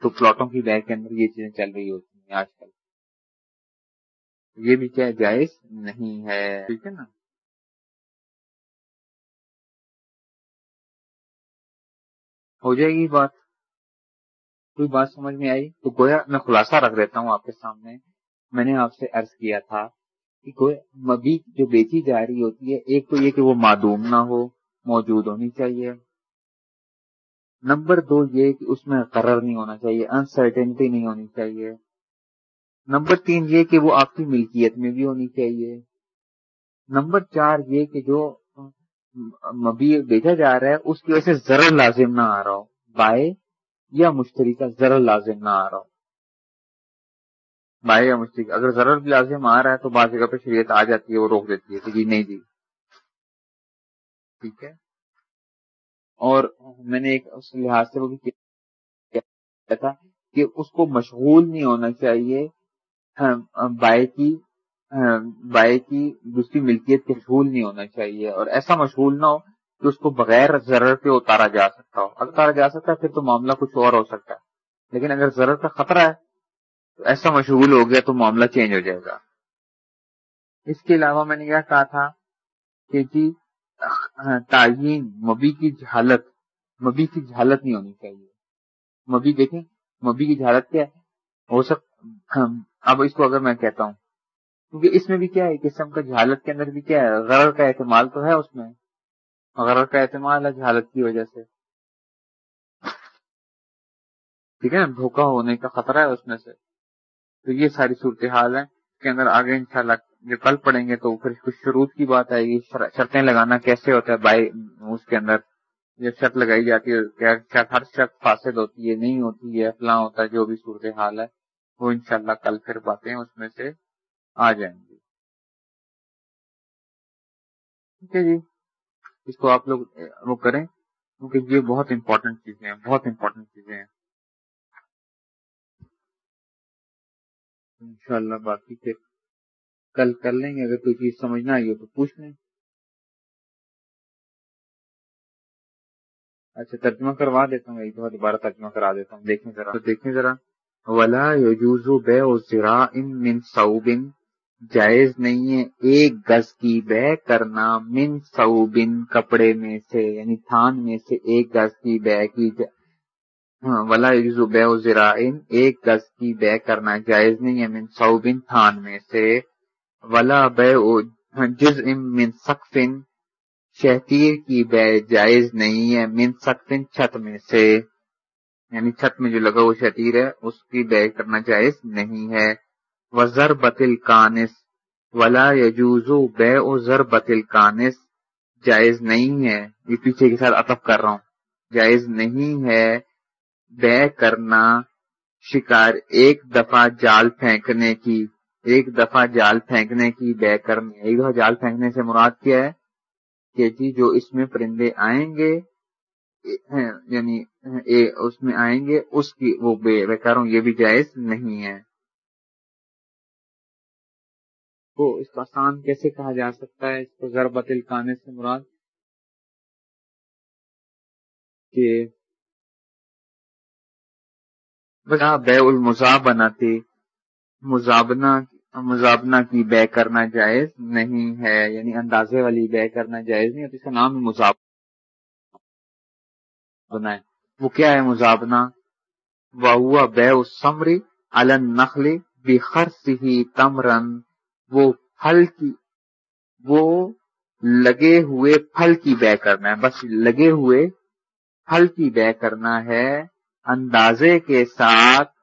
تو پلاٹوں کی بیگ کے اندر یہ چیزیں چل رہی ہوتی ہیں آج کل۔ یہ بھی کیا جائز نہیں ہے، ٹھیک ہے نا؟ ہو جائے گی بات۔ کوئی بات سمجھ میں آئی؟ تو گویا میں خلاصہ رکھ دیتا ہوں آپ کے سامنے۔ میں نے آپ سے عرض کیا تھا کہ گویا مبی جو بیچی جا رہی ہوتی ہے، ایک تو یہ کہ وہ معدوم نہ ہو، موجود ہونی چاہیے۔ نمبر دو یہ کہ اس میں قرر نہیں ہونا چاہیے انسرٹینٹی نہیں ہونی چاہیے۔ نمبر تین یہ کہ وہ آپ کی ملکیت میں بھی ہونی چاہیے۔ نمبر چار یہ کہ جو مبی بیچا جا رہا ہے، اس کی وجہ سے ذرا لازم نہ آ رہا ہو، بائے یا مشتری کا ذرا لازم نہ آ رہا ہو۔ بائے یا مشتری اگر ضرور بھی لازم آ رہا ہے تو بعض جگہ پہ شریعت آ جاتی ہے، وہ روک دیتی ہے کہ جی نہیں جی۔ ٹھیک ہے؟ اور میں نے ایک اس لحاظ سے وہ بھی کیا تھا کہ اس کو مشغول نہیں ہونا چاہیے بائے کی بائے کی دوسری ملکیت کے مشغول نہیں ہونا چاہیے اور ایسا مشغول نہ ہو کہ اس کو بغیر ضرورت پہ اتارا جا سکتا ہو۔ اگر اتارا جا سکتا ہے پھر تو معاملہ کچھ اور ہو سکتا ہے، لیکن اگر ضرورت کا خطرہ ہے تو ایسا مشغول ہو گیا تو معاملہ چینج ہو جائے گا۔ اس کے علاوہ میں نے یہ کہا تھا کہ جی ہاں، تعین مبی کی جہالت، مبی کی جہالت نہیں ہونی چاہیے۔ مبی دیکھیں، مبی کی جہالت کیا ہے؟ ہو سک اب اس کو اگر میں کہتا ہوں، کیونکہ اس میں بھی کیا ہے، قسم کا جہالت کے اندر بھی کیا ہے، غرر کا اعتماد تو ہے اس میں۔ غرر کا اعتماد ہے جہالت کی وجہ سے۔ ٹھیک ہے نا دھوکہ ہونے کا خطرہ ہے اس میں سے۔ تو یہ ساری صورتحال ہے اس کے اندر آگے انشاءاللہ جو کل پڑھیں گے تو پھر کچھ شروط کی بات آئے گی شرطیں لگانا کیسے ہوتا ہے بائی اس کے اندر؟ جب شرط لگائی جاتی ہے ہر شرط فاسد ہوتی ہے، نہیں ہوتی ہے، فلاں ہوتا ہے، جو بھی صورتحال ہے، وہ انشاءاللہ کل پھر باتیں اس میں سے آ جائیں گی۔ ٹھیک ہے جی اس کو آپ لوگ وہ کریں، کیونکہ یہ بہت امپورٹنٹ چیزیں ہیں، بہت امپورٹنٹ چیزیں ہیں۔ انشاءاللہ باقی پھر کل کر لیں گے اگر کوئی چیز سمجھنا آئی ہو تو پوچھ لیں۔ اچھا ترجمہ کروا دیتا ہوں ایک دوبارہ ترجمہ کرا دیتا ہوں۔ دیکھیں ذرا۔ تو دیکھیں ذرا۔ ولا یجوز بے ذرا من صوبن جائز نہیں ہے ایک گز کی بے کرنا من صوبن کپڑے میں سے یعنی تھان میں سے ایک گز کی بے کی ہاں، ولا یجوز بے ذرا ایک گز کی بے کرنا جائز نہیں ہے من صوبن تھان میں سے۔ ولا بے جز من سقفن شہتیر کی بے جائز نہیں ہے، من سقفن چھت میں سے۔ یعنی چھت میں جو لگا وہ شتیر ہے، اس کی بے کرنا جائز نہیں ہے۔ وزر بتل کانس ولا یجوزو بے او زر بتل کانس جائز نہیں ہے۔ یہ پیچھے کے ساتھ اطف کر رہا ہوں۔ جائز نہیں ہے۔ بے کرنا شکار، ایک دفعہ جال پھینکنے کی۔ ایک دفعہ جال پھینکنے کی بے کرنی ایک دفعہ جال پھینکنے سے مراد کیا ہے؟ کہ جی جو اس میں پرندے آئیں گے یعنی اس میں آئیں گے، اس کی وہ بے کر یہ بھی جائز نہیں ہے۔ تو اس کا آسان کیسے کہا جا سکتا ہے؟ اس کو ضربت الکانے سے مراد؟ کہ بے المزابنا تھی مزابنا مزابنا کی بے کرنا جائز نہیں ہے یعنی اندازے والی بے کرنا جائز نہیں ہے اس کا نام مزاب بنائے وہ کیا ہے مزابنا وہ بے سمری الن نخلی بے ہی تمرن۔ وہ پھل کی، وہ لگے ہوئے پھل کی بے کرنا ہے۔ بس لگے ہوئے پھل کی بے کرنا ہے، اندازے کے ساتھ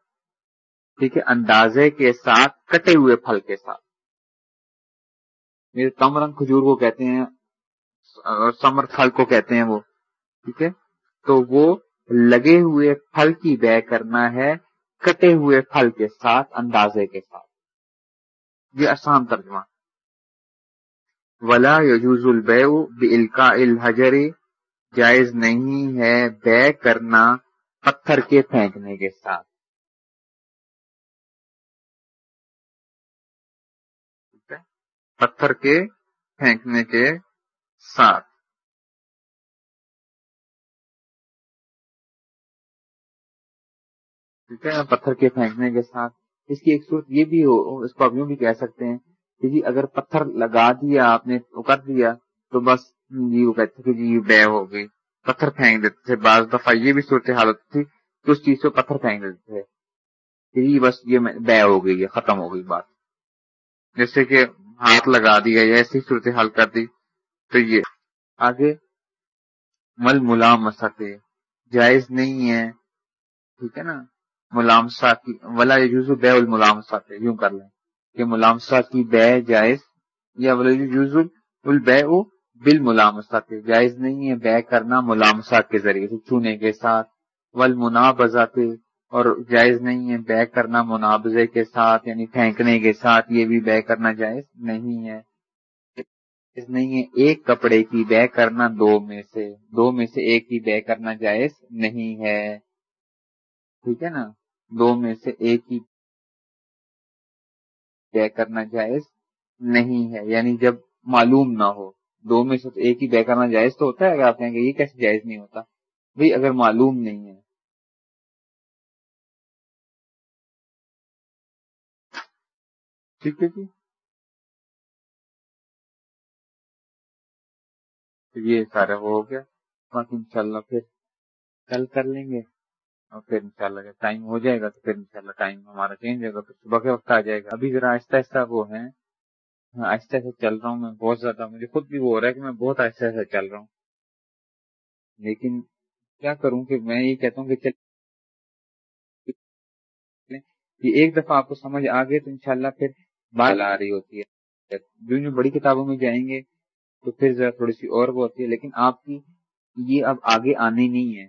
ٹھیک ہے، اندازے کے ساتھ کٹے ہوئے پھل کے ساتھ۔ میرے تمرن کھجور کو کہتے ہیں، سمر پھل کو کہتے ہیں وہ، ٹھیک ہے۔ تو وہ لگے ہوئے پھل کی بے کرنا ہے، کٹے ہوئے پھل کے ساتھ، اندازے کے ساتھ۔ یہ آسان ترجمہ۔ ولا یجوز البے بلکا الحجری جائز نہیں ہے بے کرنا پتھر کے پھینکنے کے ساتھ۔ پتھر کے پھینکنے کے ساتھ۔ ٹھیک ہے پتھر کے پھینکنے کے ساتھ۔ اس کی ایک صورت یہ بھی ہو، اس کو ابھی بھی کہہ سکتے ہیں کہ جی اگر پتھر لگا دیا، آپ نے کر دیا، تو بس جی وہ کہتے کہ جی بے ہو گئی۔ پتھر پھینک دیتے تھے۔ بعض دفعہ یہ بھی صورت حالت تھی کہ اس چیز سے پتھر پھینک دیتے تھے کہ جی بس یہ بے ہو گئی ہے ختم ہو گئی بات۔ جیسے کہ ہاتھ لگا دیا یا ایسی صورت حال کر دی، تو یہ۔ آگے، مل ملام مستے جائز نہیں ہے، ٹھیک ہے نا؟ ملامسا کی، ولا یوز بے الملامسا یوں کر لیں کہ ملامسا کی بے جائز یا ولا یوز البے بل ملامسا جائز نہیں ہے بے کرنا ملامسات کے ذریعے سے، چونے کے ساتھ۔ ول منابزاتے اور جائز نہیں ہے، بے کرنا منابزے کے ساتھ یعنی پھینکنے کے ساتھ یہ بھی بے کرنا جائز نہیں ہے۔ نہیں ہے ایک کپڑے کی بے کرنا دو میں سے، دو میں سے ایک کی بے کرنا جائز نہیں ہے۔ ٹھیک ہے نا؟ دو میں سے ایک ہی بے کرنا جائز نہیں ہے۔ یعنی جب معلوم نہ ہو، دو میں سے ایک ہی بے کرنا جائز تو ہوتا ہے۔ اگر آپ کہیں گے یہ کیسے جائز نہیں ہوتا؟ بھائی اگر معلوم نہیں ہے ٹھیک ہے جی؟ یہ سارا ہو گیا۔ باقی انشاءاللہ پھر کل کر لیں گے۔ اور پھر انشاءاللہ شاء ٹائم ہو جائے گا تو پھر انشاءاللہ ٹائم ہمارا چینج ہوگا۔ پھر صبح کے وقت آ جائے گا۔ ابھی ذرا آہستہ آہستہ وہ ہے ہاں، آہستہ آہستہ چل رہا ہوں میں۔ بہت زیادہ مجھے خود بھی وہ ہو رہا ہے کہ میں بہت آہستہ آہستہ چل رہا ہوں۔ لیکن کیا کروں کہ میں یہ کہتا ہوں کہ چل ایک دفعہ آپ کو سمجھ آ گئے تو انشاءاللہ پھر بال آ رہی ہوتی ہے۔ جو جو بڑی کتابوں میں جائیں گے، تو پھر ذرا تھوڑی سی اور وہ ہوتی ہے، لیکن آپ کی یہ اب آگے آنے نہیں ہے۔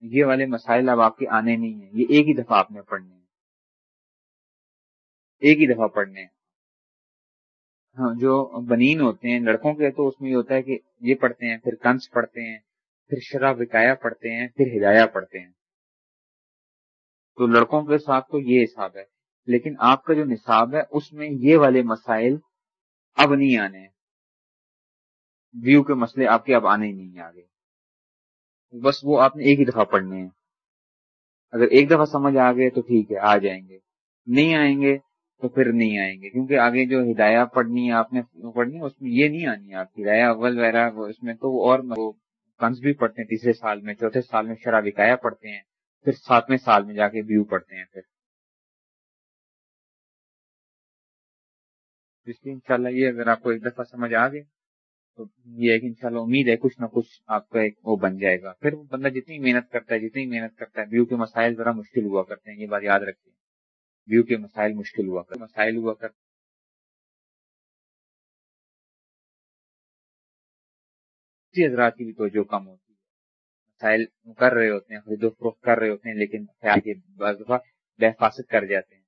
یہ والے مسائل اب آپ کے آنے نہیں ہیں۔ یہ ایک ہی دفعہ آپ نے پڑھنے ہیں۔ ایک ہی دفعہ پڑھنے ہیں۔ ہاں جو بنین ہوتے ہیں، لڑکوں کے تو اس میں یہ ہوتا ہے کہ یہ پڑھتے ہیں، پھر کنس پڑھتے ہیں، پھر شرح وکایا پڑھتے ہیں، پھر ہدایہ پڑھتے ہیں۔ تو لڑکوں کے ساتھ تو یہ حساب ہے۔ لیکن آپ کا جو نصاب ہے، اس میں یہ والے مسائل اب نہیں آنے ویو کے مسئلے آپ کے اب آنے ہی نہیں آگے۔ بس وہ آپ نے ایک ہی دفعہ پڑھنے ہیں۔ اگر ایک دفعہ سمجھ آ گئے تو ٹھیک ہے، آ جائیں گے۔ نہیں آئیں گے تو پھر نہیں آئیں گے۔ کیونکہ آگے جو ہدایہ پڑھنی ہے آپ نے پڑھنی ہے اس میں یہ نہیں آنی ہے آپ کی۔ ہدایہ اول وغیرہ اس میں تو اور وہ کنس بھی پڑھتے ہیں، تیسرے سال میں، چوتھے سال میں شرح وکایا پڑھتے ہیں، پھر ساتویں سال میں جا کے ویو پڑھتے ہیں پھر۔ اس لیے انشاءاللہ یہ اگر آپ کو ایک دفعہ سمجھ آ گئے تو یہ ہے کہ انشاءاللہ امید ہے کچھ نہ کچھ آپ کا ایک وہ بن جائے گا۔ پھر وہ بندہ جتنی محنت کرتا ہے، جتنی محنت کرتا ہے ویو کے مسائل ذرا مشکل ہوا کرتے ہیں، یہ بات یاد رکھتے ویو کے مسائل مشکل ہوا کرتے مسائل ہوا کرتے حضرات کی بھی توجہ کم ہوتی ہے۔ مسائل کر رہے ہوتے ہیں، خرید و فروخت کر رہے ہوتے ہیں، لیکن خیال کے بعض دفعہ بحفاظت کر جاتے ہیں۔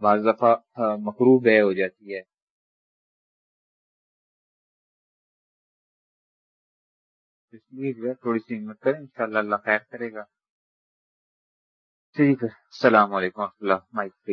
بعض دفعہ مقروب بے ہو جاتی ہے۔ اس لیے جو ہے تھوڑی سی ہمت کریں انشاءاللہ اللہ خیر کرے گا۔ ٹھیک ہے۔ السلام علیکم و رحمۃ اللہ۔ مائک